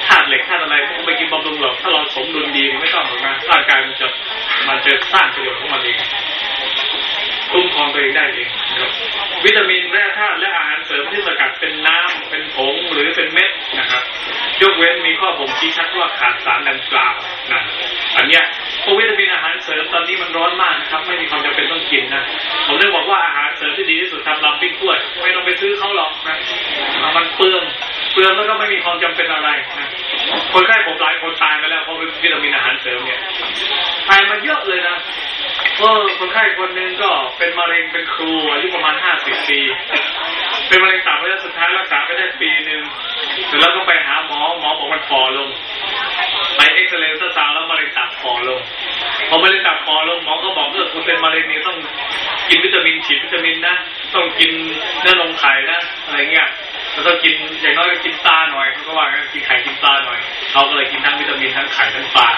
ธาตุเหล็กธาตุอะไรไม่ต้องไปกินบำรุงหรอกถ้าเราสมดุลดีไม่ต้องหรอกนะร่างกายมันจะมันจะสร้างประโยชน์ของมันเอง คุ้มครองตัวเองได้เองนะครับวิตามินแร่ธาตุและอาหารเสริมที่สกัดเป็นน้ำเป็นผงหรือเป็นเม็ดนะครับยกเว้นมีข้อบ่งชี้ชัดว่าขาดสารดังกล่าวนะอันเนี้ยพวกวิตามินอาหารเสริมตอนนี้มันร้อนมากนะครับ ไม่มีความจำเป็นต้องกินนะผมเลยบอกว่าอาหารเสริมที่ดีที่สุดทำลำปิ้งกล้วยไม่ต้องไปซื้อเขาหรอกนะมันเปลืองเปลืองแล้วก็ไม่มีความจำเป็นอะไรนะคนไข้ผมหลายคนตายไปแล้วเพราะวิตามินอาหารเสริมเนี่ยตายมาเยอะเลยนะ เออคนไข้คนหนึ่งก็เป็นมะเร็งเป็นครูอายุประมาณห้าสิบปี เป็นมะเร็งตับระยะสุดท้ายรักษาไปได้ปีหนึ่งแล้วก็ไปหาหมอหมอบอกมันฟอลงไปเอ็กซเรย์ตาแล้วมะเร็งตับฟอลงพอมะเร็งตับฟอลงหมอก็บอกเออคุณเป็นมะเร็งนี่ต้องกินวิตามินฉีดวิตามินนะต้องกินเนื้อนมไข่นะอะไรเงี้ย แล้วต้องกินอย่างน้อยก็กินปลาหน่อยเขาก็ว่างั้นกินไข่กินปลาหน่อยเขาก็เลยกินทั้งวิตามินทั้งไข่ทั้งปลา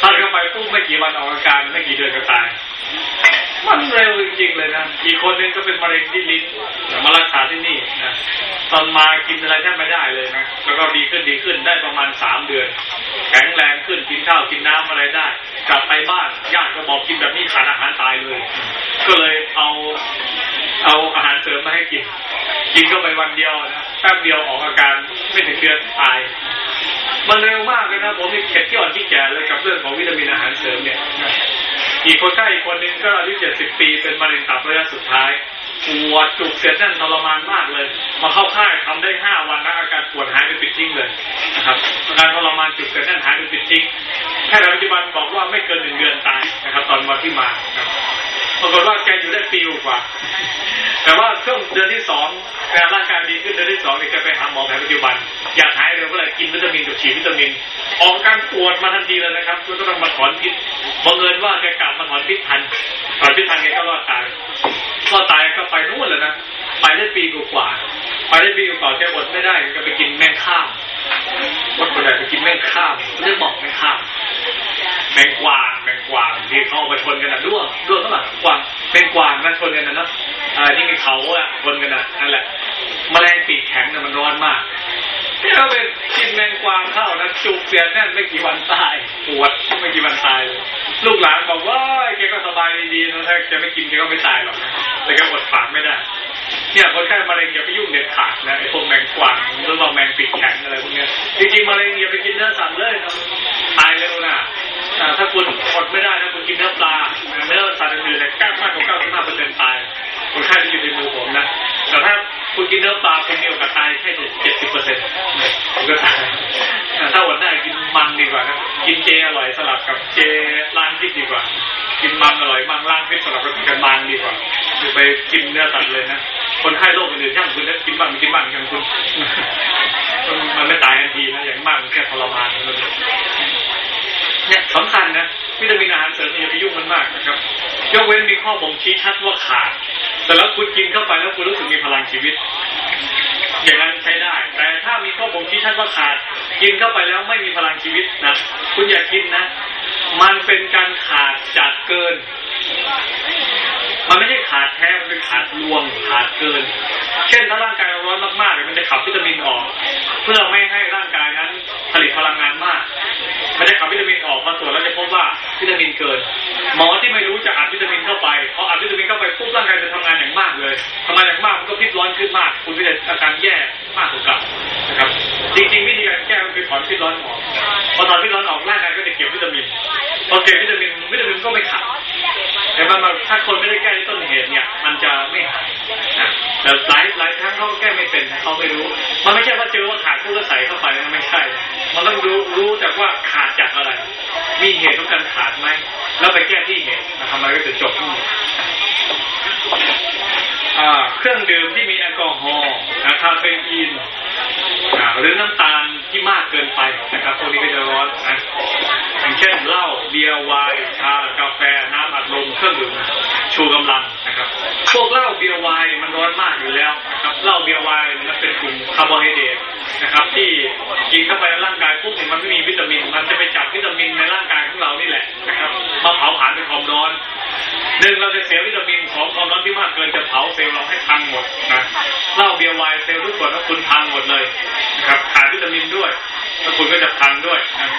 ถ้าเข้าไปปุ๊บไม่กี่วันออกอาการไม่กี่เดือนก็ตาย มันเร็วจริงๆเลยนะอีกคนนึงก็เป็นมะเร็งที่ลิ้นมารักษาที่นี่นะตอนมากินอะไรแทบไม่ได้เลยนะแล้วก็ดีขึ้นดีขึ้นได้ประมาณสามเดือน แข็งแรงขึ้นกินข้าวกินน้ำอะไรได้ กลับไปบ้านญาติก็บอกกินแบบนี้ขาดอาหารตายเลย ก็เลยเอาเอาอาหารเสริมมาให้กิน กินเข้าไปวันเดียวนะแป๊บเดียวออกอาการไม่ถึงเดือนตาย มันเร็วมากเลยนะผมมีเข็ดที่อ่อนที่แก่เลยกับเรื่องของวิตามินอาหารเสริมเนี่ยนะ อีกคนใกล้อีกคนนึงก็อายุเจ็ดสิบปีเป็นมะเร็งตับระยะสุดท้ายปวดจุกเสียดแน่นทรมานมากเลย มาเข้าค่ายทำได้ห้าวันนะอาการปวดหายไปปิดทิ้งเลยนะครับอาการทรมานจุกเสียดแน่นหายไปปิดทิ้งแพทย์ปัจจุบันบอกว่าไม่เกินหนึ่งเดือนตายนะครับ ตอนวันที่มาครับ ปรากฏว่าแกอยู่ได้ปีกว่า แต่ว่าช่วงเดือนที่สองแกร่างกายดีขึ้นเดือนที่สองเนี่ยแกไปหาหมอแผนปัจจุบัน อยากหายเร็วก็เลยกินวิตามินกับฉีดวิตามิน ออกการปวดมาทันทีเลยนะครับก็ต้องมาถอนพิษบังเอิญว่าแกกลับมาถอนพิษทันถอนพิษทันแกก็รอดตายรอดตายก็ไปนู่นเลยนะไปได้ปีกว่าไปได้ปีกว่าแกอดไม่ได้แกไปกินแมงข้ามวัดคนใดไปกินแมงข้ามเรียกบอกแมงข้ามแมงกวางแมงกวางที่เขาเอามาชนกันนะด้วงด้วงเท่าไหร่กวางเป็นกวางนะชนกันนะเนาะอ่าที่มีเขาอะชนกันนะนั่นแหละแมลงปีกแข็งเนี่ยมันร้อนมากเนี่เราไปกินแมงกวางเข้านะจุกเสียแน่นไม่กี่วันตายปวดไม่กี่วันตายเลยลูกหลานบอกว่าแกก็สบายดีๆนะถ้าแกไม่กินแกก็ไม่ตายหรอกนะแต่แกอดฝากไม่ได้เนี่ยคนไข้มะเร็งอย่าไปยุ่งเด็ดขาดนะไอ้พวกแมงกวางหรือว่าแมงปีกแข็งอะไรพวกเนี่ยจริงๆมะเร็งอย่าไปกินเนื้อสัตว์เลยนะตายเร็วนะอ่ถ้าคุณอดไม่ได้นะคุณกินเนื้อปลาเนื้อสัตว์อื่นๆเนี่ยก้ามากกว่า95เปอร์เซ็นต์ตาย คนไข้ที่อยู่ในมือผมนะแต่ถ้าคุณกินเนื้อปลาคุณมีโอกาสตายแค่70เปอร์เซ็นต์คุณก็ตายอ่ถ้าอดได้กินมันดีกว่านะกินเจอร่อยสลับกับเจล้างพิษดีกว่า กินมันอร่อยมันล้างพิษสลับกับกันมันดีกว่าคือไปกินเนื้อสัตว์เลยนะคนไข้โรคอื่นๆช่างคุณนะกินบ้างกินบ้างกันคุณมันไม่ตายทันทีนะอย่างมากมันแค่ทรมานเท่านั้นเองเนี่ยสำคัญนะวิตามินอาหารเสริมอย่าไปยุ่งมันมากนะครับยกเว้นมีข้อบ่งชี้ชัดว่าขาด แต่แล้วคุณกินเข้าไปแล้วคุณรู้สึกมีพลังชีวิต อย่างนั้นใช้ได้ แต่ถ้ามีข้อบ่งชี้ชัดว่าขาด กินเข้าไปแล้วไม่มีพลังชีวิตนะคุณอย่ากินนะ มันเป็นการขาดจากเกิน มันไม่ใช่ขาดแท้มันเป็นขาดรวมขาดเกิน เช่นถ้าร่างกายเราร้อนมากๆเนี่ยมันจะขับวิตามินออก เพื่อไม่ให้ร่างกายนั้นผลิตพลังงานมาก มันจะขับวิตามินออกพอตรวจแล้วจะพบว่าวิตามินเกิน หมอที่ไม่รู้จะอัดวิตามินเข้าไปพออัดวิตามินเข้าไปปุ๊บร่างกายจะทำงานอย่างมากเลยทำงานอย่างมากมันก็พิษร้อนขึ้นมาก คุณก็จะอาการแย่มากกว่าเก่านะครับ จริงๆวิธีการแก้ก็คือถอนพิษร้อนออกพอถอนพิษร้อนออกร่างกายก็จะเก็บวิตามินพอเก็บวิตามินวิตามินก็ไม่ขาด แต่มันมาถ้าคนไม่ได้แก้ที่ต้นเหตุเนี่ย มันจะไม่หายนะแต่หลายหลายครั้งเขาแก้ไม่เป็นเขาไม่รู้ มันไม่ใช่ว่าเจอว่าขาดผู้ก็ใส่เข้าไปนะไม่ใช่ มันต้องรู้รู้แต่ว่าขาดจากอะไร มีเหตุของการขาดไหมแล้วไปแก้ที่เหตุนะทำไมก็จะจบทั้งหมดอ่ เครื่องดื่มที่มีแอลกอฮอล์นะคาเฟอีนอ่าหรือน้ำตาลที่มากเกินไปนะครับพวกนี้ก็จะร้อนนะอย่างเช่นเหล้าเบียร์ไวน์ชากาแฟน้ำอัดลมเครื่องดื่มชูกำลังนะครับ พวกเหล้าเบียร์ไวน์มันร้อนมากอยู่แล้วนะครับเหล้าเบียร์ไวน์มันเป็นกลุ่มคาร์โบไฮเดรตนะครับ ที่กินเข้าไปในร่างกายปุ๊บเนี่ยมันไม่มีวิตามิน มันจะไปจับวิตามินในร่างกายของเรานี่แหละนะครับมาเผาผลาญเป็นความร้อนหนึ่งเราจะเสียวิตามินของความร้อนที่มากเกินจะเผาเซลล์เราให้พังหมดนะเหล้าเบียร์ไวน์เซลล์ทุกส่วนถ้าคุณพังหมดเลยนะครับขาดวิตามินด้วยแล้วคุณก็จะพังด้วยนะ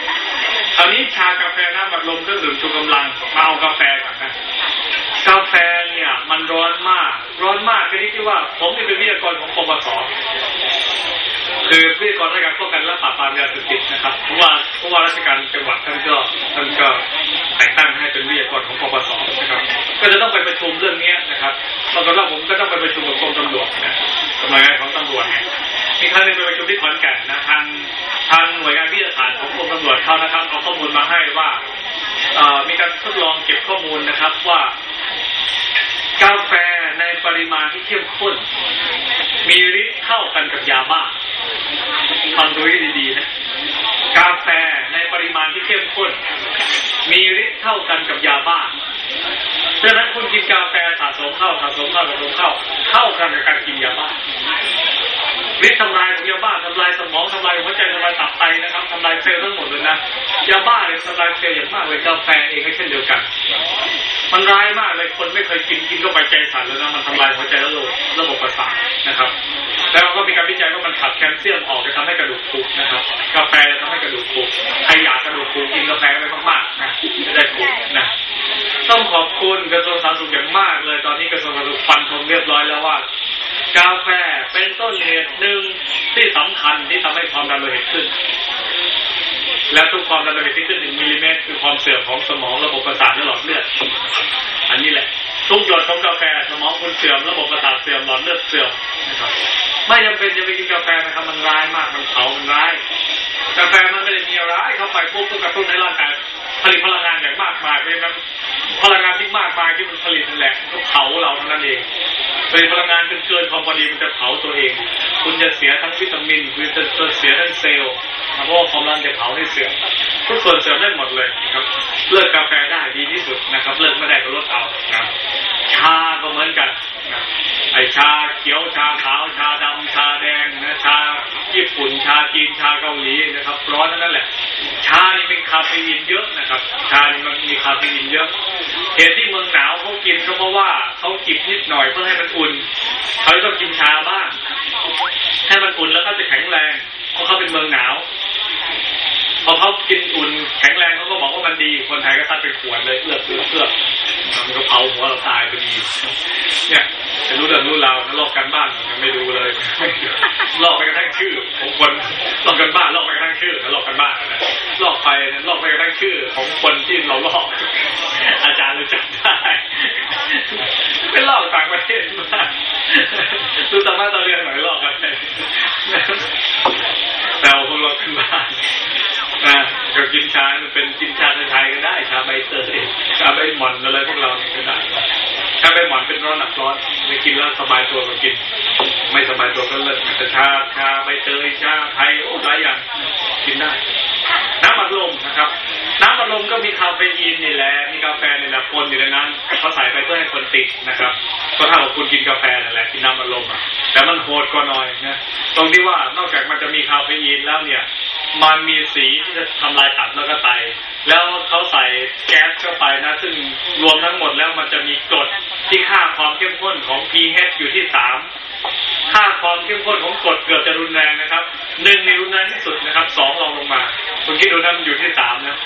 คราวนี้ชากาแฟน้ำบัดลมเครื่องดื่มชูกำลังมาเอากาแฟก่อนนะกาแฟเนี่ยมันร้อนมาก ร้อนมากชนิดที่ว่า ผมเป็นวิทยากรของปปส คือวิทยกรราชการป้องกันและปราบปรามยาเสพติดนะครับเพราะว่าเพราะว่าราชการจังหวัดท่านก็ท่านก็แต่งตั้งให้เป็นวิทยากรของปปสนะครับ ก็จะต้องไปประชุมเรื่องนี้นะครับปรากฏว่าผมก็ต้องไปประชุมกับกรมตำรวจนะหน่วยงานของตำรวจเนี่ยมีครั้งหนึงไปประชุมที่ขอนแก่นนะทางทางหน่วยงานวิทยาศาสตร์ของกรมตำรวจเขานะครับเอาข้อมูลมาให้ว่ามีการทดลองเก็บข้อมูลนะครับว่ากาแฟในปริมาณที่เข้มข้น มีฤทธิ์เท่ากันกับยาบ้า ฟังดูให้ดีๆนะกาแฟในปริมาณที่เข้มข้น มีฤทธิ์เท่ากันกับยาบ้า ดังนั้นคุณกินกาแฟสะสมเข้าสะสมเข้าสะสมเข้าเท่ากันกับการกินยาบ้าฤทธิ์ทำลายของยาบ้าทำลายสมองทำลายหัวใจทำลายตับไตนะครับทำลายเซลล์ทั้งหมดเลยนะยาบ้าเนี่ยทำลายเซลล์อย่างมากเลยกาแฟเองก็เช่นเดียวกัน มันร้ายมากเลยคนไม่เคยกินกินเข้าไปใจสั่นแล้วนะมันทำลายหัวใจและระบบระบบประสาทนะครับ แล้วก็มีการวิจัยว่ามันขับแคลเซียมออกจะทำให้กระดูกผุนะครับ กาแฟจะทำให้กระดูกผุใครอยากกระดูกผุกินกาแฟไปมากๆนะจะได้ผุนะต้องขอบคุณกระทรวงสาธารณสุขอย่างมากเลย ตอนนี้กระทรวงสาธารณสุขฟันธงเรียบร้อยแล้วว่ากาแฟเป็นต้นเหตุหนึ่งที่สำคัญที่ทำให้ความดันโลหิตขึ้น และทุกความดันโลหิตที่ขึ้นหนึ่งมิลลิเมตรคือความเสื่อมของสมองระบบประสาทและหลอดเลือด อันนี้แหละ ทุกหยดของกาแฟสมองคุณเสื่อมระบบประสาทเสื่อมหลอดเลือดเสื่อมนะครับไม่จำเป็นจะไปกินกาแฟนะครับมันร้ายมากมันเผามันร้าย กาแฟมันไม่ได้มีอะไรเข้าไปปุ๊บก็กระตุ้นในร่างกาย ผลิตพลังงานอย่างมากมายเพราะฉะนั้นพลังงานที่มากมายที่มันผลิตนั่นแหละก็เผาเราเท่านั้นเองผลิตพลังงานจนเกินความพอดีมันจะเผาตัวเอง คุณจะเสียทั้งวิตามินคุณจะจะเสียทั้งเซลล์เพราะว่าความรันจะเผาให้เสื่อมทุกส่วนเสื่อมได้หมดเลยนะครับ เลิกกาแฟได้ดีที่สุดนะครับ เลิกไม่ได้ก็ลดเอานะครับชาก็เหมือนกันนะไอชาเขียวชาขาวชาดำชาแดง ญี่ปุ่นชาจีนชาเกาหลีนะครับ ร้อนนั่นแหละ ชานี่เป็นคาเฟอีนเยอะนะครับ ชานี่มันมีคาเฟอีนเยอะเหตุที่เมืองหนาวเขากินก็เพราะว่าเขาจิบนิดหน่อยเพื่อให้มันอุ่นเขาต้องกินชาบ้างให้มันอุ่นแล้วเขาจะแข็งแรงเพราะเขาเป็นเมืองหนาว พอเขากินอุ่นแข็งแรงเขาก็บอกว่ามันดี คนไทยก็ซัดเป็นขวดเลยเอื้อเอื้อเอื้อมันก็เผาหัวเราตายพอดี เนี่ยจะรู้เรื่องรู้ราวลอกกันบ้านมันไม่ดูเลยลอกไปกระทั่งชื่อของคนลอกกันบ้านลอกไปกระทั่งชื่อแล้วลอกกันบ้านนะลอกไปลอกไปกระทั่งชื่อของคนที่เราลอก อาจารย์เลยจำได้ไม่ลอกต่างประเทศมาดูธรรมะตอนเรียนหน่อยลอกกันแต่เอาพวกเราขึ้นบ้านนะก็กินชาเป็นกินชาไทยก็ได้ชาใบเตยชาใบหม่อนอะไรพวกเราเนี่ยก็ได้ชาใบหม่อนเป็นร้อนหนักร้อนไม่กินแล้วสบายตัวก็กิน ไม่สบายตัวก็เลิกแต่ชาชาใบเตยชาไทยโอ้หลายอย่างกินได้ น้ำอัดลมนะครับ น้ำอัดลมก็มีคาเฟอีนนี่แหละมีกาแฟนี่แหละปนอยู่ในนั้นเขาใส่ไปเพื่อให้คนติดนะครับก็ถ้าเราคุณกินกาแฟนั่นแหละกินน้ำอัดลมอะแต่มันโหดกว่าน่อยนะตรงที่ว่านอกจากมันจะมีคาเฟอีนแล้วเนี่ย มันมีสีที่จะทำลายตับแล้วก็ไต แล้วเขาใส่แก๊สเข้าไปนะ ซึ่งรวมทั้งหมดแล้วมันจะมีกรดที่ค่าความเข้มข้นของ pH อยู่ที่สาม ค่าความเข้มข้นของกรดเกือบจะรุนแรงนะครับหนึ่งในรุนแรงที่สุดนะครับสองรองลงมาคุณคิดดูนะมันอยู่ที่สามนะ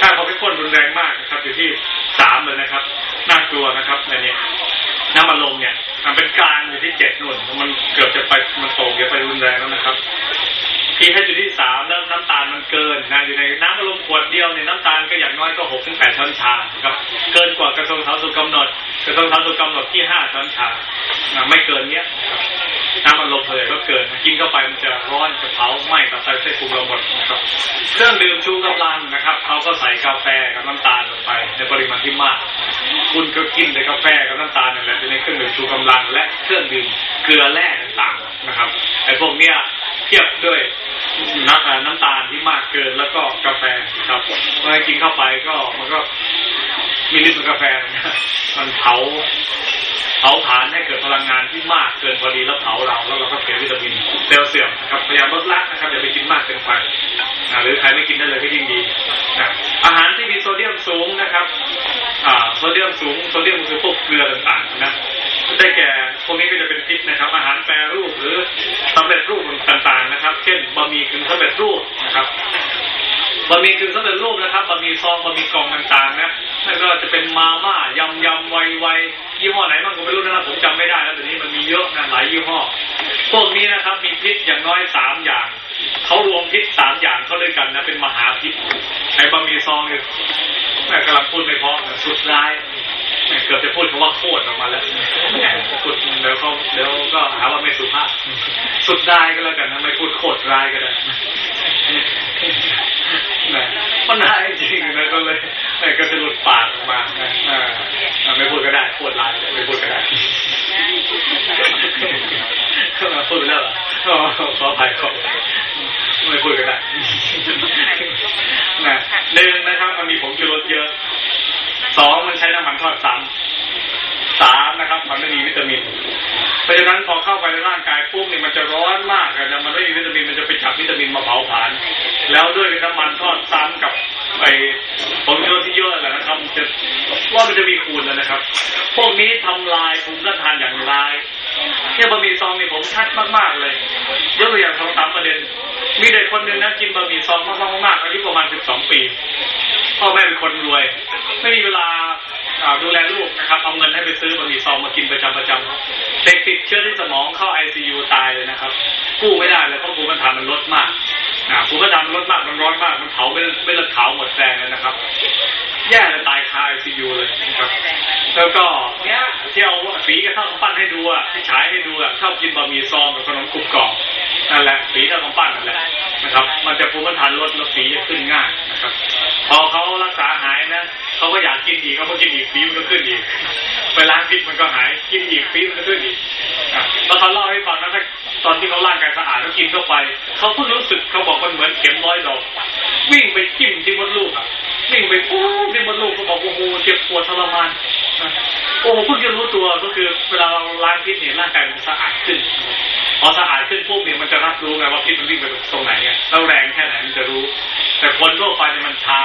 ค่าความเข้มข้นรุนแรงมากนะครับ อยู่ที่สามเลยนะครับน่ากลัวนะครับในนี้น้ำมันลมเนี่ยมันเป็นกลางอยู่ที่เจ็ดนุ่นมันเกือบจะไปมันโตเกือบไปรุนแรงแล้วนะครับพีให้อยู่ที่สามแล้วน้ำตาลมันเกินนะอยู่ในน้ำอารมณ์ขวดเดียวเนี่ยน้ำตาลก็อย่างน้อยก็หกถึงแปดช้อนชาครับ เกินกว่ากระทรวงสาธารณสุขกำหนด กระทรวงสาธารณสุขกำหนดที่ห้าช้อนชาไม่เกินเนี้ยน้ำอารมณ์เลก็เกิน กินเข้าไปมันจะร้อนจะเผาไหม้กับไตเส้นพุงเราหมดนะครับเครื่องดื่มชูกำลังนะครับเขาก็ใส่กาแฟกับน้ำตาลลงไป ในปริมาณที่มาก คุณก็กินแต่กาแฟกับน้ำตาลนั่นแหละในเครื่องดื่มชูกำลัง และเครื่องดื่มเกลือแร่ต่างๆนะครับไอ้พวกเนี้ย เทียบด้วยน้ำน้ำตาลที่มากเกินแล้วก็กาแฟครับเมื่อกินเข้าไปก็มันก็มีฤทธิ์ของกาแฟมันเผา เผาผลาญให้เกิดพลังงานที่มากเกินพอดีแล้วเผาเราแล้วเราก็เสียวิตามินเซลเสื่อมนะครับพยายามลดละนะครับอย่าไปกินมากเกินไปหรือใครไม่กินได้เลยก็ยิ่งดีนะอาหารที่มีโซเดียมสูงนะครับอ่าโซเดียมสูงโซเดียมคือพวกเกลือต่างๆนะได้แก่พวกนี้ก็จะเป็นพิษนะครับ อาหารแปรรูปหรือสำเร็จรูปต่างๆนะครับ เช่นบะหมี่กึ่งสำเร็จรูปนะครับ บะหมี่กึ่งสำเร็จรูปนะครับบะหมี่ซองบะหมี่กล่องต่างๆนะนั่นก็จะเป็นมาม่ายำยำไวไวยี่ห้อไหนมันก็ไม่รู้นะครับผมจำไม่ได้แล้วแต่นี้มันมีเยอะนะหลายยี่ห้อพวกนี้นะครับ มีพิษอย่างน้อยสามอย่างเขารวมพิษสามอย่างเข้าด้วยกันนะเป็นมหาพิษไอ้บะหมี่ซองเนี่ยแม่กำลังพูดไม่พอสุดร้าย เกือบจะพูดคำว่าโคตรออกมาแล้วแหมพูดเดี๋ยวเขาเดี๋ยวก็หาว่าไม่สุภาพ สุดร้ายก็แล้วกันนะไม่พูดโคตรร้ายก็ได้นะมันร้ายจริงนะก็เลยก็จะหลุดปากออกมาไม่พูดก็ได้โคตรร้ายไม่พูดก็ได้พูดไปแล้วเหรอขออภัยขอไม่พูดก็ได้นะหนึ่งนะครับ มันมีผงชูรสเยอะ สองมันใช้น้ำมันทอดซ้ำสามนะครับ มันไม่มีวิตามิน เพราะฉะนั้นพอเข้าไปในร่างกายปุ๊บเนี่ยมันจะร้อนมากนะมันไม่มีวิตามินมันจะไปจับวิตามินมาเผาผลาญแล้วด้วยน้ำมันทอดซ้ำกับไอ้ผงชูรสที่เยอะแหละนะครับจะว่ามันจะมีคูณแล้วนะครับ พวกนี้ทำลายภูมิต้านทานอย่างร้ายเนี่ยบะหมี่ซองนี่ผมชัดมากๆเลยยกตัวอย่างสองสามประเด็น มีเด็กคนหนึ่งนะกินบะหมี่ซองมากๆอายุประมาณสิบสองปี พ่อแม่เป็นคนรวย ไม่มีเวลาดูแลลูกนะครับเอาเงินให้ไปซื้อบะหมี่ซองมากินประจำประจำเด็กติดเชื้อที่สมองเข้าไอซียูตายเลยนะครับกู้ไม่ได้เลยเพราะภูมิต้านทามันลดมาก ภูมิต้านทานมันลดมากมันร้อนมาก มันเผาไม่ไม่ละเผาหมดแรงเลยนะครับ แย่เลยตายคาไอซียูเลยนะครับแล้วก็เนี้ยที่เอาฝีกระเท่ากำปั้นให้ดูอะที่ฉายให้ดูอะชอบกินบะหมี่ซองกับขนมกรุบกรอบนั่นแหละฝีเท่ากำปั้นนั่นแหละนะครับ มันจะภูมิต้านทานรถแล้วฝีจะขึ้นง่ายนะครับ พอเขารักษาหายนะ เขาก็อยากกินอีกเขาก็กินอีกฝีมันก็ขึ้นอีกไปล้างพิษมันก็หายกินอีกฝีมันก็ขึ้นอีกแล้วเขาเล่าให้ฟังนะตอนที่เขาร่างกายสะอาดเขากินเข้าไปเขาเพิ่งรู้สึกเขาบอกมันเหมือนเข็มร้อยดอกวิ่งไปจิ้มที่มดลูกอะวิ่งไปปุ๊บที่มดลูกเขาบอกโอ้โหเจ็บปวดทรมานโอ้โหเพิ่งจะรู้ตัวก็คือเวลาเราล้างพิษเนี่ยร่างกายมันสะอาดขึ้น พอสะอาดขึ้นปุ๊บเนี่ยมันจะรับรู้ไงว่าพิษมันวิ่งไปตรงไหนไงแล้วแรงแค่ไหนมันจะรู้ แต่คนทั่วไปเนี่ยมันชา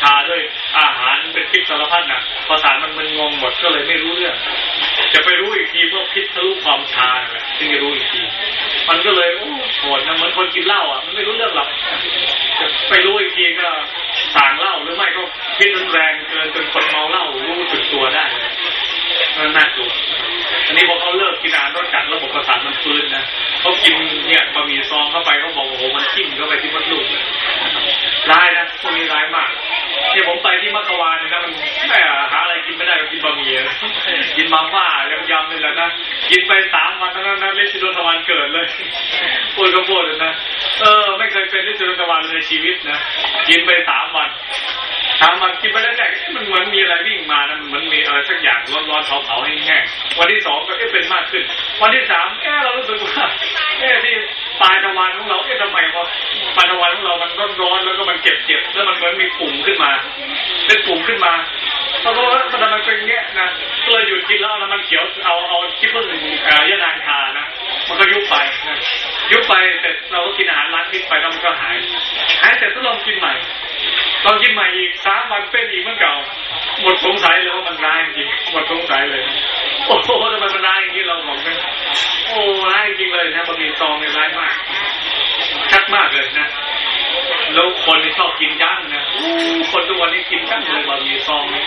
ชาด้วยอาหารเป็นพิษสารพัดนะประสาทมันมันงงหมดก็เลยไม่รู้เรื่องจะไปรู้อีกทีเมื่อพิษทะลุความชาแหละถึงจะรู้อีกที มันก็เลยโอ้โหดนะเหมือนคนกินเหล้าอะมันไม่รู้เรื่องหรอกจะไปรู้อีกทีก็สั่งเหล้าหรือไม่ก็พิษมันแรงเกินจนคนเมาเหล้ารู้สึกตัวได้ นั่นน่ากลัวอันนี้พอเขาเลิกกินอาหารรสจัดระบบประสาทมันฟื้นนะเขากินเนี่ยบะหมี่ซองเข้าไปเขาบอกโอ้โหมันจิ้มเข้าไปที่มดลูกร้ายนะพวกนี้ร้ายมากเนี่ยผมไปที่มัคควานนะมันแม่หาอะไรกินไม่ได้ก็กินบะหมี่นะกินมาม่ายำนี่แหละนะกินไปสามวันเท่านั้นนะเลสิโดนทวารเกิดเลยปวดกระปวดเลยนะเออ ไม่เคยเป็นเลสิโดนทวารในชีวิตนะกินไปสามวัน สามวันกินไปแรกๆมันเหมือนมีอะไรวิ่งมานะมันเหมือนมีอะไรสักอย่างร้อนๆเผาๆแห้งๆวันที่สองก็เอ๊ะเป็นมากขึ้น วันที่สามเอ๊ะเรารู้สึกว่าเอ๊ะที่ปลายทวารของเราเอ๊ะทำไมวะปลายทวารของเรามันร้อนๆแล้วก็มันเจ็บๆแล้วมันเหมือนมีปุ่มขึ้นมา เป็นปุ่มขึ้นมาเพราะว่ามันทำไมเป็นอย่างเงี้ยนะก็เลยหยุดกินแล้วเอาน้ำมันเขียวเอาเอาขี้ผึ้งเอ่อยานางคานะ มันก็ยุบไปนะยุบไปแต่เราก็กินอาหารล้างพิษไปแล้วมันก็หาย หายเสร็จก็ลองกินใหม่ ลองกินใหม่อีกสามวันเป็นอีกเมื่อเก่า หมดสงสัยเลยว่ามันร้ายจริง หมดสงสัยเลย โอ้โหทำไมมันร้ายอย่างนี้เราบอกกันโอ้ร้ายจริงเลยนะบะหมี่ซองเนี่ยร้ายมาก ชัดมากเลยนะแล้วคนที่ชอบกินจังนะคนทุกวันนี้กินจังเลยบะหมี่ซองนี่ย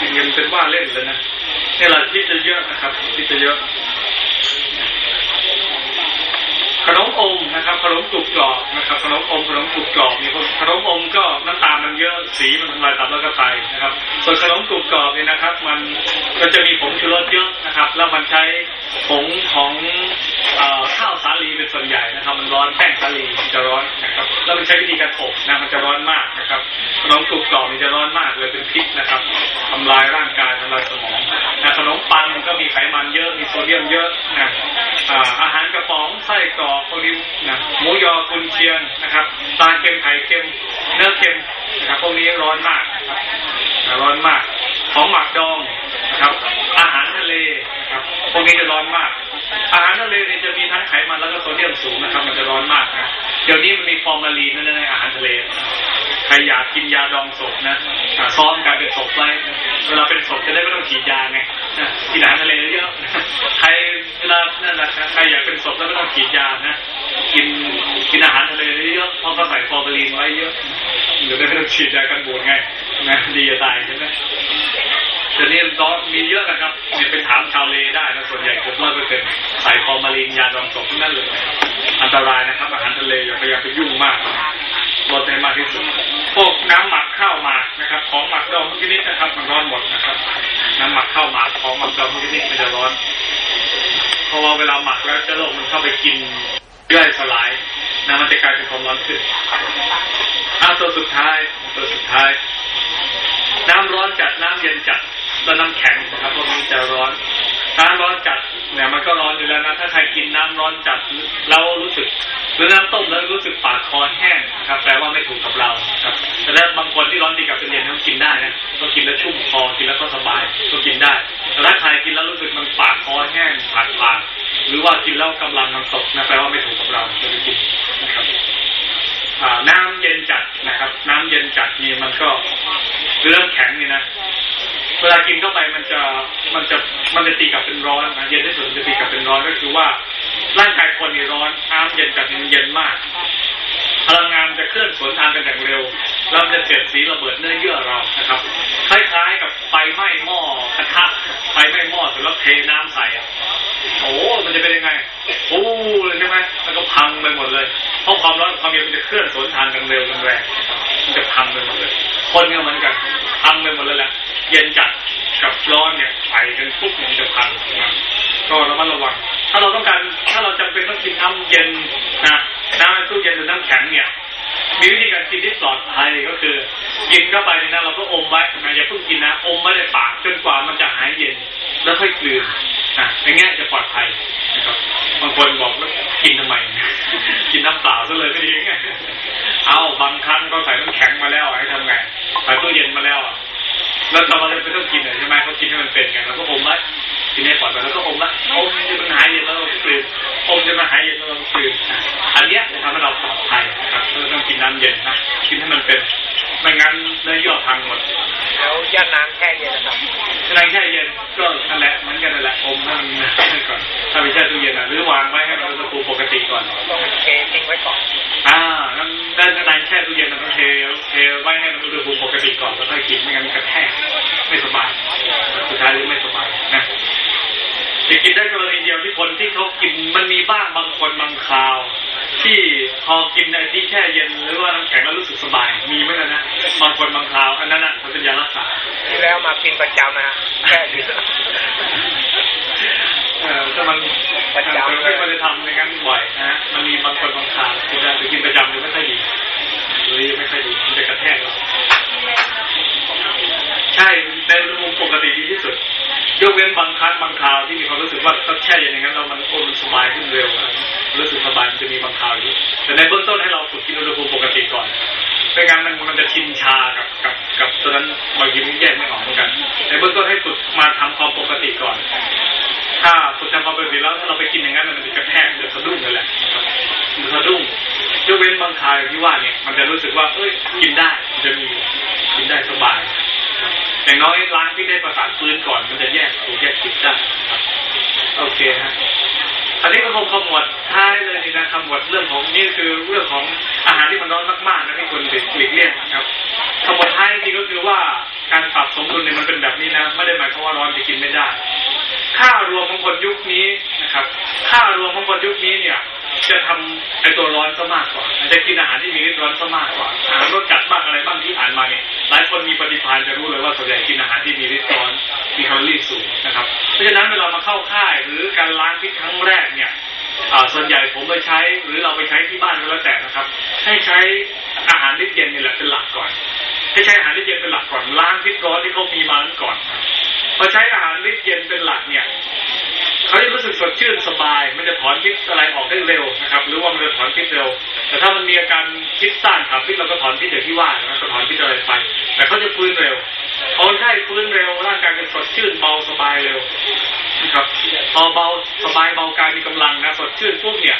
กินกันเป็นว่าเล่นเลยนะนี่แหละพิษจะเยอะนะครับพิษจะเยอะ ขนมอมนะครับขนมกรุบกรอบนะครับขนมอมขนมกรุบกรอบนี่ขนมอมก็น้ำตาลมันเยอะสีมันทำลายตับแล้วก็ไตนะครับ ส่วนขนมกรุบกรอบนี่นะครับ มันก็จะมีผงชูรสเยอะนะครับ แล้วมันใช้ผงของข้าวสาลีเป็นส่วนใหญ่นะครับ มันร้อนแป้งสาลีมันจะร้อนนะครับ แล้วมันใช้วิธีการอบนะมันจะร้อนมากนะครับขนมกรุบกรอบนี่จะร้อนมากเลยเป็นพิษนะครับทำลายร่างกายทำลายสมองนะขนมปังก็มีไขมันเยอะมีโซเดียมเยอะนะอาหารกระป๋องไส้กรอกพวกนี้นะหมูยอกุนเชียงนะครับปลาเค็มไข่เค็มเนื้อเค็มนะครับพวกนี้ร้อนมากนะครับร้อนมาก ของหมักดองนะครับ อาหารทะเลนะครับพวกนี้จะร้อนมาก อาหารทะเลเนี่ยจะมีทั้งไขมันแล้วก็โซเดียมสูงนะครับ มันจะร้อนมากนะเดี๋ยวนี้มันมีฟอร์มาลีนนั่นในอาหารทะเลใครอยากกินยาดองศพนะซ้อมกลายเป็นศพไว้เวลาเป็นศพจะได้ไม่ต้องฉีดยาไงกินอาหารทะเลเยอะ นั่นแหละใครอยากเป็นศพแล้วไม่ต้องฉีดยานะกินกินอาหารทะเลเยอะเพราะเขาใส่ฟอร์มาลีนไว้เยอะเดี๋ยวได้ไม่ต้องฉีดยากันบูดไงนะดีจะตายใช่ไหมเดี๋ยวนี้ร้อนมีเยอะนะครับเนี่ยเป็นถามชาวเลได้นะส่วนใหญ่เกือบร้อยเปอร์เซ็นต์ใส่ฟอร์มาลีนยาดองศพทั้งนั้นเลยอันตรายนะครับ อาหารทะเลอย่าพยายามไปยุ่งมากลดให้มากที่สุดพวกน้ำหมักข้าวหมากนะครับ ของหมักดองทุกชนิดนะครับ มันร้อนหมดนะครับ น้ำหมักข้าวหมากของหมักดองทุกชนิดมันจะร้อน เพราเวลาหมักแล้วเชื้อโรคมันเข้าไปกินย่อยสลายนะมันจะกลายเป็นความร้อนขึ้นอะตัวสุดท้ายตัวสุดท้าย น้ำร้อนจัดน้ำเย็นจัดแล้วน้ำแข็งนะครับพวกนี้จะร้อน น้ำร้อนจัดเนี่ยมันก็ร้อนอยู่แล้วนะถ้าใครกินน้ำร้อนจัดแล้วรู้สึกหรือน้ำต้มแล้วรู้สึกปากคอแห้งนะครับแปลว่าไม่ถูกกับเราครับ แต่ถ้าบางคนที่ร้อนดีกับเป็นเย็นต้องกินได้นะต้องกินแล้วชุ่มคอกินแล้วก็สบายก็กินได้แต่ถ้าใครกินแล้วรู้สึกมันปากคอแห้งผาดผาดหรือว่ากินแล้วกำลังมันตกนะแปลว่าไม่ถูกกับเราจะไปกินนะครับน้ำเย็นจัดนะครับ น้ำเย็นจัดนี่มันก็เรื่องแข็งนี่นะ เวลากินเข้าไปมันจะมันจะมันจะตีกลับเป็นร้อนนะเย็นที่สุดมันจะตีกลับเป็นร้อนก็คือว่าร่างกายคนนี่ร้อนน้ำเย็นจัดนี่มันเย็นมาก พลังงานจะเคลื่อนสวนทางกันอย่างเร็วแล้วจะเสียดสีระเบิดเนื้อเยื่อเรานะครับ คล้ายๆกับไฟไหม้หม้อกระทะไฟไหม้หม้อเสร็จแล้วเทน้ำใส่อะโอ้มันจะเป็นยังไงโอ้เลยใช่ไหมมันก็พังไปหมดเลยเพราะความร้อนความเย็นมันจะเคลื่อนสวนทางกันเร็วกันแรงมันจะพังไปหมดเลย คนก็เหมือนกันพังไปหมดเลยแหละเย็นจัดกับร้อนเนี่ยไปกันปุ๊บมันจะพังนะก็ระมัดระวัง ถ้าเราต้องการถ้าเราจำเป็นต้องกินน้ำเย็นนะน้ำตู้เย็นหรือน้ำแข็งเนี่ยมีวิธีการกินที่ปลอดภัยก็คือ กินเข้าไปนะเราก็อมไว้นะอย่าเพิ่งกินนะอมไว้ในปากจนกว่ามันจะหายเย็น แล้วค่อยกลืนนะอย่างเงี้ยจะปลอดภัยนะครับบางคนบอกแล้วกินทำไม กินน้ำเปล่าซะเลยไม่ดีไงเอาบางครั้งเขาใส่น้ำแข็งมาแล้วให้ทำไงใส่ตู้เย็นมาแล้ว อะแล้วทำอะไรไม่ต้องกินเลยใช่ไหมเขากินให้มันเป็นไงเราก็อมไว้กินให้ปล่อยไปแล้วก็อมละอมจนมันหายเย็นแล้วเราก็กลืนอมจนมันหายเย็นแล้วเราก็กลืนนะอันเนี้ยจะทำให้เราปลอดภัยนะครับเราต้องกินน้ำเย็นนะกินให้มันเป็น ไม่งั้นเนื้อย่อพังหมดแล้วย่านน้ำแค่เย็นนะครับฉะนั้นแช่เย็นก็นั่นแหละเหมือนกันนั่นแหละอมให้มันนั่นก่อนถ้าไปแช่ตู้เย็นนะหรือวางไว้ให้มันอุณหภูมิปกติก่อนต้องเททิ้งไว้ก่อนอ่านั้นด้านในแช่ตู้เย็นมันต้องเทเทไว้ให้มันอุณหภูมิปกติก่อนแล้วค่อยกินไม่งั้นมันกระแทกไม่สบายสุดท้ายเลยไม่สบายนะ จะกินได้กรณีเดียวที่คนที่เขากินมันมีบ้างบางคนบางคราว ที่พอกินไอ้ที่แช่เย็นหรือว่าน้ำแข็งแล้วรู้สึกสบาย มีไหมล่ะนะบางคนบางคราวอันนั้นอะมันเป็นยารักษาที่แล้วมากินประจำนะฮะแค่เย็นเออถ้ามันประจำเออไม่ควรจะทำในงั้นบ่อยนะฮะมันมีบางคนบางคราวกินได้หรือกินประจำหรือไม่ค่อยดีหรือไม่ค่อยดีมันจะกระแทกเราใช่ในอุณหภูมิปกติดีที่สุด ยกเว้นบางครั้งบางคราวที่มีความรู้สึกว่าถ้าแช่อย่างนั้นเรามันโอ้มันสบายขึ้นเร็วรู้สึกสบายมันจะมีบางคราวอยู่แต่ในเบื้องต้นให้เราฝึกกินอุณหภูมิปกติก่อนไม่งั้นมันมันจะชินชากับกับกับตัวนั้นบางทีมันแยกไม่ออกเหมือนกันในเบื้องต้นให้ฝึกมาทำความปกติก่อน ถ้าฝึกทำความปกติแล้วถ้าเราไปกินอย่างนั้นมันจะกระแทกมันจะสะดุ้งนั่นแหละนะครับมันสะดุ้งยกเว้นบางคราวที่ว่าเนี่ยมันจะรู้สึกว่าเอ้ยกินได้มันจะมีกินได้สบาย อย่างน้อยล้างที่ได้ประสานฟื้นก่อนมันจะแยกถูกแยกจิตได้โอเคฮะอันนี้ก็คงขมวดท้ายเลยนี่นะขมวดเรื่องของนี่คือเรื่องของอาหารที่มันร้อนมากๆนะที่คนหลีกหลีกเลี่ยงนะครับขมวดท้ายจริงก็คือว่าการปรับสมดุลเนี่ยมันเป็นแบบนี้นะไม่ได้หมายความว่าร้อนจะกินไม่ได้ ค่ารวมของคนยุคนี้นะครับ ค่ารวมของคนยุคนี้เนี่ย จะทำไอตัวร้อนซะมากกว่าจะกินอาหารที่มีฤทธิ์ร้อนซะมากกว่าอาหารรสจัดบ้างอะไรบ้างที่อ่านมาเนี่ยหลายคนมีปฏิภาณจะรู้เลยว่าส่วนใหญ่กินอาหารที่มีฤทธิ์ร้อนมีแคลอรี่สูงนะครับ เพราะฉะนั้นเวลามาเข้าค่ายหรือการล้างพิษครั้งแรกเนี่ยอ่าส่วนใหญ่ผมไปใช้หรือเราไปใช้ที่บ้านก็แล้วแต่นะครับ ให้ใช้อาหารฤทธิ์เย็นนี่แหละเป็นหลักก่อน ให้ใช้อาหารฤทธิ์เย็นเป็นหลักก่อนล้างพิษร้อนที่เขามีมาก่อนพอใช้อาหารฤทธิ์เย็นเป็นหลักเนี่ย เขาจะรู้สึกสดชื่นสบาย มันจะถอนพิษอะไรออกได้เร็วนะครับ หรือว่ามันจะถอนพิษเร็ว แต่ถ้ามันมีอาการพิษซ่านขับพิษเราก็ถอนพิษอย่างที่ว่านะก็ถอนพิษอะไรไป แต่เขาจะฟื้นเร็วพอคนไข้ฟื้นเร็วร่างกายจะสดชื่นเบาสบายเร็วนะครับพอเบาสบายเบากายมีกำลังนะสดชื่นปุ๊บเนี่ย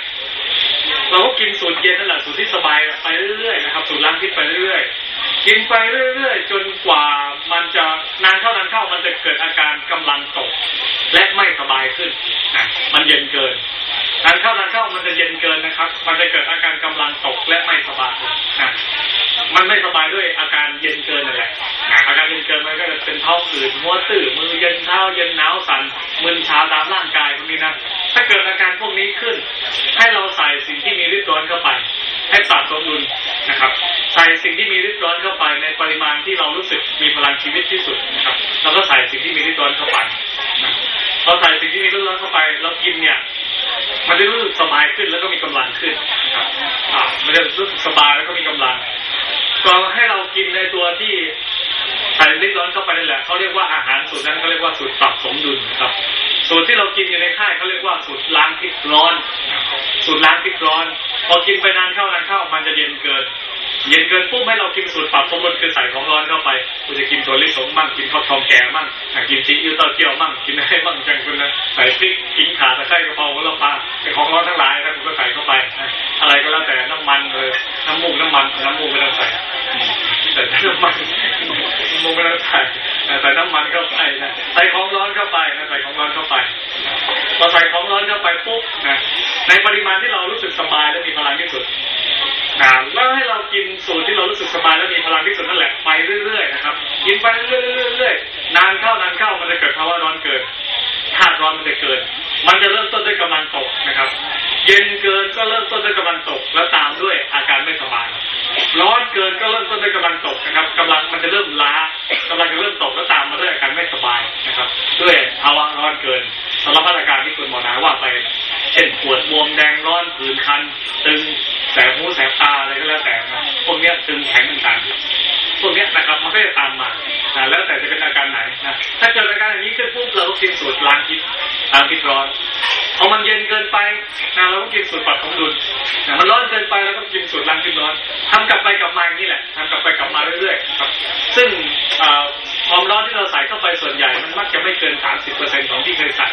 เราก็กินสูตรเย็นนั่นแหละสูตรที่สบายไปเรื่อยๆนะครับสูตรล้างพิษไปเรื่อยๆ กินไปเรื่อยๆ จนกว่ามันจะนานเข้านานเข้ามันจะเกิดอาการกำลังตก และไม่สบายขึ้นนะมันเย็นเกินนานเข้านานเข้ามันจะเย็นเกินนะครับ มันจะเกิดอาการกำลังตกและไม่สบายนะมันไม่สบายด้วยอาการเย็นเกินนั่นแหละนะอาการเย็นเกินมันก็จะเป็นท้องอืดหัวตื้อมือเย็นเท้าเย็นหนาวสั่นมึนชาตามร่างกายพวกนี้นะถ้าเกิดอาการพวกนี้ขึ้น ให้เราใส่สิ่งที่มีฤทธิ์ร้อนเข้าไป ให้ปรับสมดุลนะครับ ใส่สิ่งที่มีฤทธิ์ร้อนเข้าไปในปริมาณที่เรารู้สึกมีพลังชีวิตที่สุดนะครับ เราก็ใส่สิ่งที่มีฤทธิ์ร้อนเข้าไปนะพอใส่สิ่งที่มีฤทธิ์ร้อนเข้าไปเรากินเนี่ยมันจะรู้สึกสบายขึ้นแล้วก็มีกำลังขึ้นนะครับอ่ามันจะรู้สึกสบายแล้วก็มีกำลัง ก็ให้เรากินในตัวที่ใส่ฤทธิ์ร้อนเข้าไปนั่นแหละเขาเรียกว่าอาหารสูตรนั้นเขาเรียกว่าสูตรปรับสมดุลนะครับ สูตรที่เรากินอยู่ในค่ายเขาเรียกว่าสูตรล้างพิษร้อนนะครับสูตรล้างพิษร้อน พอกินไปนานเข้านานเข้ามันจะเย็นเกิน เย็นเกินปุ๊บให้เรากินสูตรปรับสมดุลคือใส่ของร้อนเข้าไปกูจะกินตัวลิสงมั่งกินข้าวทองแก่มั่งกินซีอิ๊วเต้าเจี้ยวมั่งกินอะไรมั่งจังคุณนะใส่พริกขิงขาตะไคร้กระเพราหัวละพาไอ้ของร้อนทั้งหลายท่านก็ใส่เข้าไปอะไรก็แล้วแต่น้ำมันเลยน้ำมูกน้ำมันน้ำมูกไม่ต้องใส่แต่น้ำมันน้ำมูกไม่ต้องใส่ใส่น้ำมันเข้าไปนะใส่ของร้อนเข้าไปนะใส่ของร้อนเข้าไปพอใส่ของร้อนเข้าไปปุ๊บนะในปริมาณที่เรารู้สึกสบายและมีพลังที่สุด นะแล้วให้เรากินสูตรที่เรารู้สึกสบายแล้วมีพลังที่สุดนั่นแหละไปเรื่อยๆนะครับกินไปเรื่อยๆนานเข้านานเข้ามันจะเกิดภาวะร้อนเกิดธาตุร้อนมันจะเกิด มันจะเริ่มต้นด้วยกำลังตกนะครับ เย็นเกินก็เริ่มต้นด้วยกำลังตก แล้วตามด้วยอาการไม่สบาย ร้อนเกินก็เริ่มต้นด้วยกำลังตกนะครับกำลังมันจะเริ่มล้ากำลังจะเริ่มตกแล้วตามมาด้วยอาการไม่สบายนะครับ ด้วยภาวะร้อนเกินสารพัดอาการที่คุณหมอนาว่าไป เช่นปวดบวมแดงร้อนผื่นคัน ตึงแสบหูแสบตาอะไรก็แล้วแต่นะพวกเนี้ยตึงแข็งต่างๆพวกเนี้ยนะครับมันก็จะตามมาอ่าแล้วแต่จะเป็นอาการไหนนะถ้าเกิดอาการอย่างนี้ขึ้นปุ๊บเราก็กินสูตรล้างพิษล้างพิษร้อนพอมันเย็นเกินไปนะเราก็กินสูตรปรับสมดุลนะมันร้อนเกินไปเราก็กินสูตรล้างพิษร้อนทำกลับไปกลับมาอย่างนี้แหละทำกลับไปกลับมาเรื่อยๆครับ ซึ่งความร้อนที่เราใส่เข้าไปส่วนใหญ่มันมักจะไม่เกิน 30%ของที่เคยใส่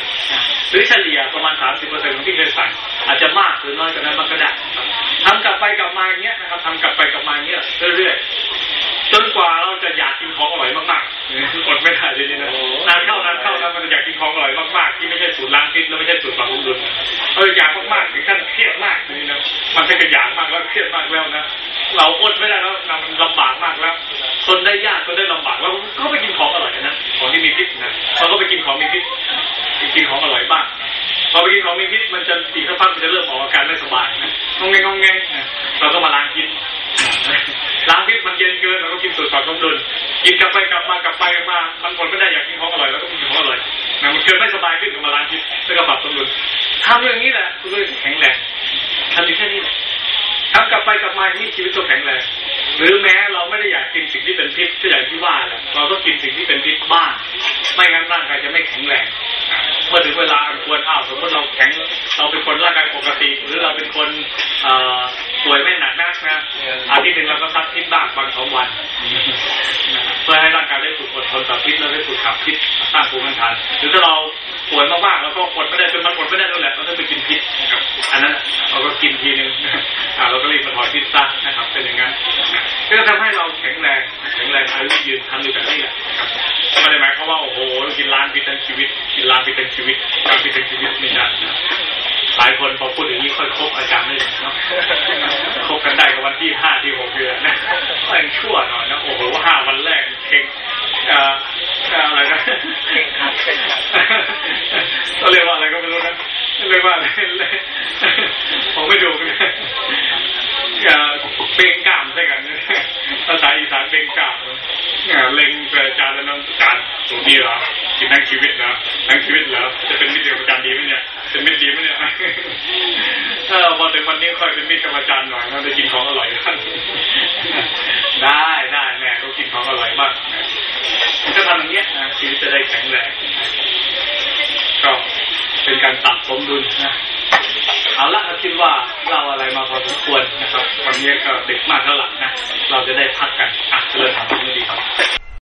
หรือเฉลี่ยประมาณ 30%ของที่เคยใส่ อาจจะมากหรือน้อยกว่านั้นมันก็ได้ครับทำกลับไปกลับมาอย่างเงี้ยนะครับทำกลับไปกลับมาอย่างเงี้ยเรื่อยๆ จนกว่าเราจะอยากกินของอร่อยมากๆอดไม่ได้เลยนี่นะนานเข้านานเข้าแล้วมันจะอยากกินของอร่อยมากๆ ที่ไม่ใช่สูตรล้างพิษแล้วไม่ใช่สูตรปรับปรุงดุลเอออยากมากๆถึงขั้นเครียดมากนี่นะมันจะกระยากมากแล้วเครียดมากแล้วนะเราอดไม่ได้แล้วนะมันลำบากมากแล้วทนได้ยากทนได้ลำบากแล้วก็ไปกินของอร่อยนะของที่มีพิษนะเราก็ไปกินของมีพิษกินของอร่อยบ้างพอไปกินของมีพิษมันจะตีสักพักมันจะเริ่มออกอาการไม่สบายนะงงแงงงแงนะเราก็มาล้างพิษ ล้างพิษมันเย็นเกินเราก็กินสูตรปรับสมดุลกินกลับไปกลับมากลับไปกลับมาบางคนไม่ได้อยากกินของอร่อยแล้วก็กินของอร่อยนะมันเกิดไม่สบายขึ้นก็มาล้างพิษแล้วก็ปรับสมดุลทำอย่างนี้แหละคุณเลยแข็งแรงทำอยู่แค่นี้แหละทำกลับไปกลับมาอย่างนี้ชีวิตก็แข็งแรงหรือแม้เราไม่ได้อยากกินสิ่งที่เป็นพิษก็อย่างที่ว่าแหละเราต้องกินสิ่งที่เป็นพิษบ้างไม่งั้นร่างกายจะไม่แข็งแรง เมื่อถึงเวลาอันควรอ้าวสมมติเราแข็งเราเป็นคนร่างกายปกติ หรือเราเป็นคนเอ่อป่วยไม่หนักนักนะอาทิตย์หนึ่งเราก็ซักพิษบ้างบางสองวันเพื่อให้ร่างกายได้ฝึกอดทนต่อพิษแล้วได้ฝึกขับพิษสร้างภูมิคุ้มกันหรือถ้าเราป่วยมากๆแล้วก็อดไม่ได้จนมันอดไม่ได้แล้วแหละเราต้องไปกินพิษนะครับ อันนั้นเราก็กินทีนึงเราก็รีบมาถอนพิษซะนะครับ เป็นอย่างนั้นก็จะทำให้เราแข็งแรงแข็งแรงอายุยืนทำอยู่แบบนี้แหละครับไม่ได้หมายความว่าโอ้โหกินล้านพิษทั้งชีวิตกินล้านพิษทั้งชีวิตการพิษทั้งชีวิตไม่ใช่หลายคนพอพูดอย่างนี้ค่อยคบอาจารย์ได้เลยเนาะคบกันได้กับวันที่ห้าที่หกเดือนนะก็ยังชั่วหน่อยนะโอ้โหห้าวันแรกเข่งเอ่ออะไรนะเข่งขัดเข่งขัดก็เรียกว่าอะไรก็ไม่รู้นะ เรียกว่าอะไรผมไม่ดูนะเบ่งกามใช่กันภาษาอีสานเบ่งกามเล็งอาจารย์แล้วน้องอาจารตัวนี้เหรอกินทั้งชีวิตเหรอทั้งชีวิตเหรอจะเป็นมิตรกับอาจารย์ดีไหมเนี่ยเป็นมิตรดีไหมเนี่ยเออพอถึงวันนี้ค่อยเป็นมิตรกับอาจารย์หน่อยเราจะกินของอร่อยบ้างได้ได้แม่ก็กินของอร่อยบ้างก็ทำอย่างเงี้ยนะชีวิตจะได้แข็งแรงก็เป็นการปรับสมดุบุญนะเอาละคิดว่าเราอะไรมาพอสมควรนะครับวันนี้ก็เด็กมากแล้วหลังนะ เราจะได้พักกันอะเริ่มทำดีครับ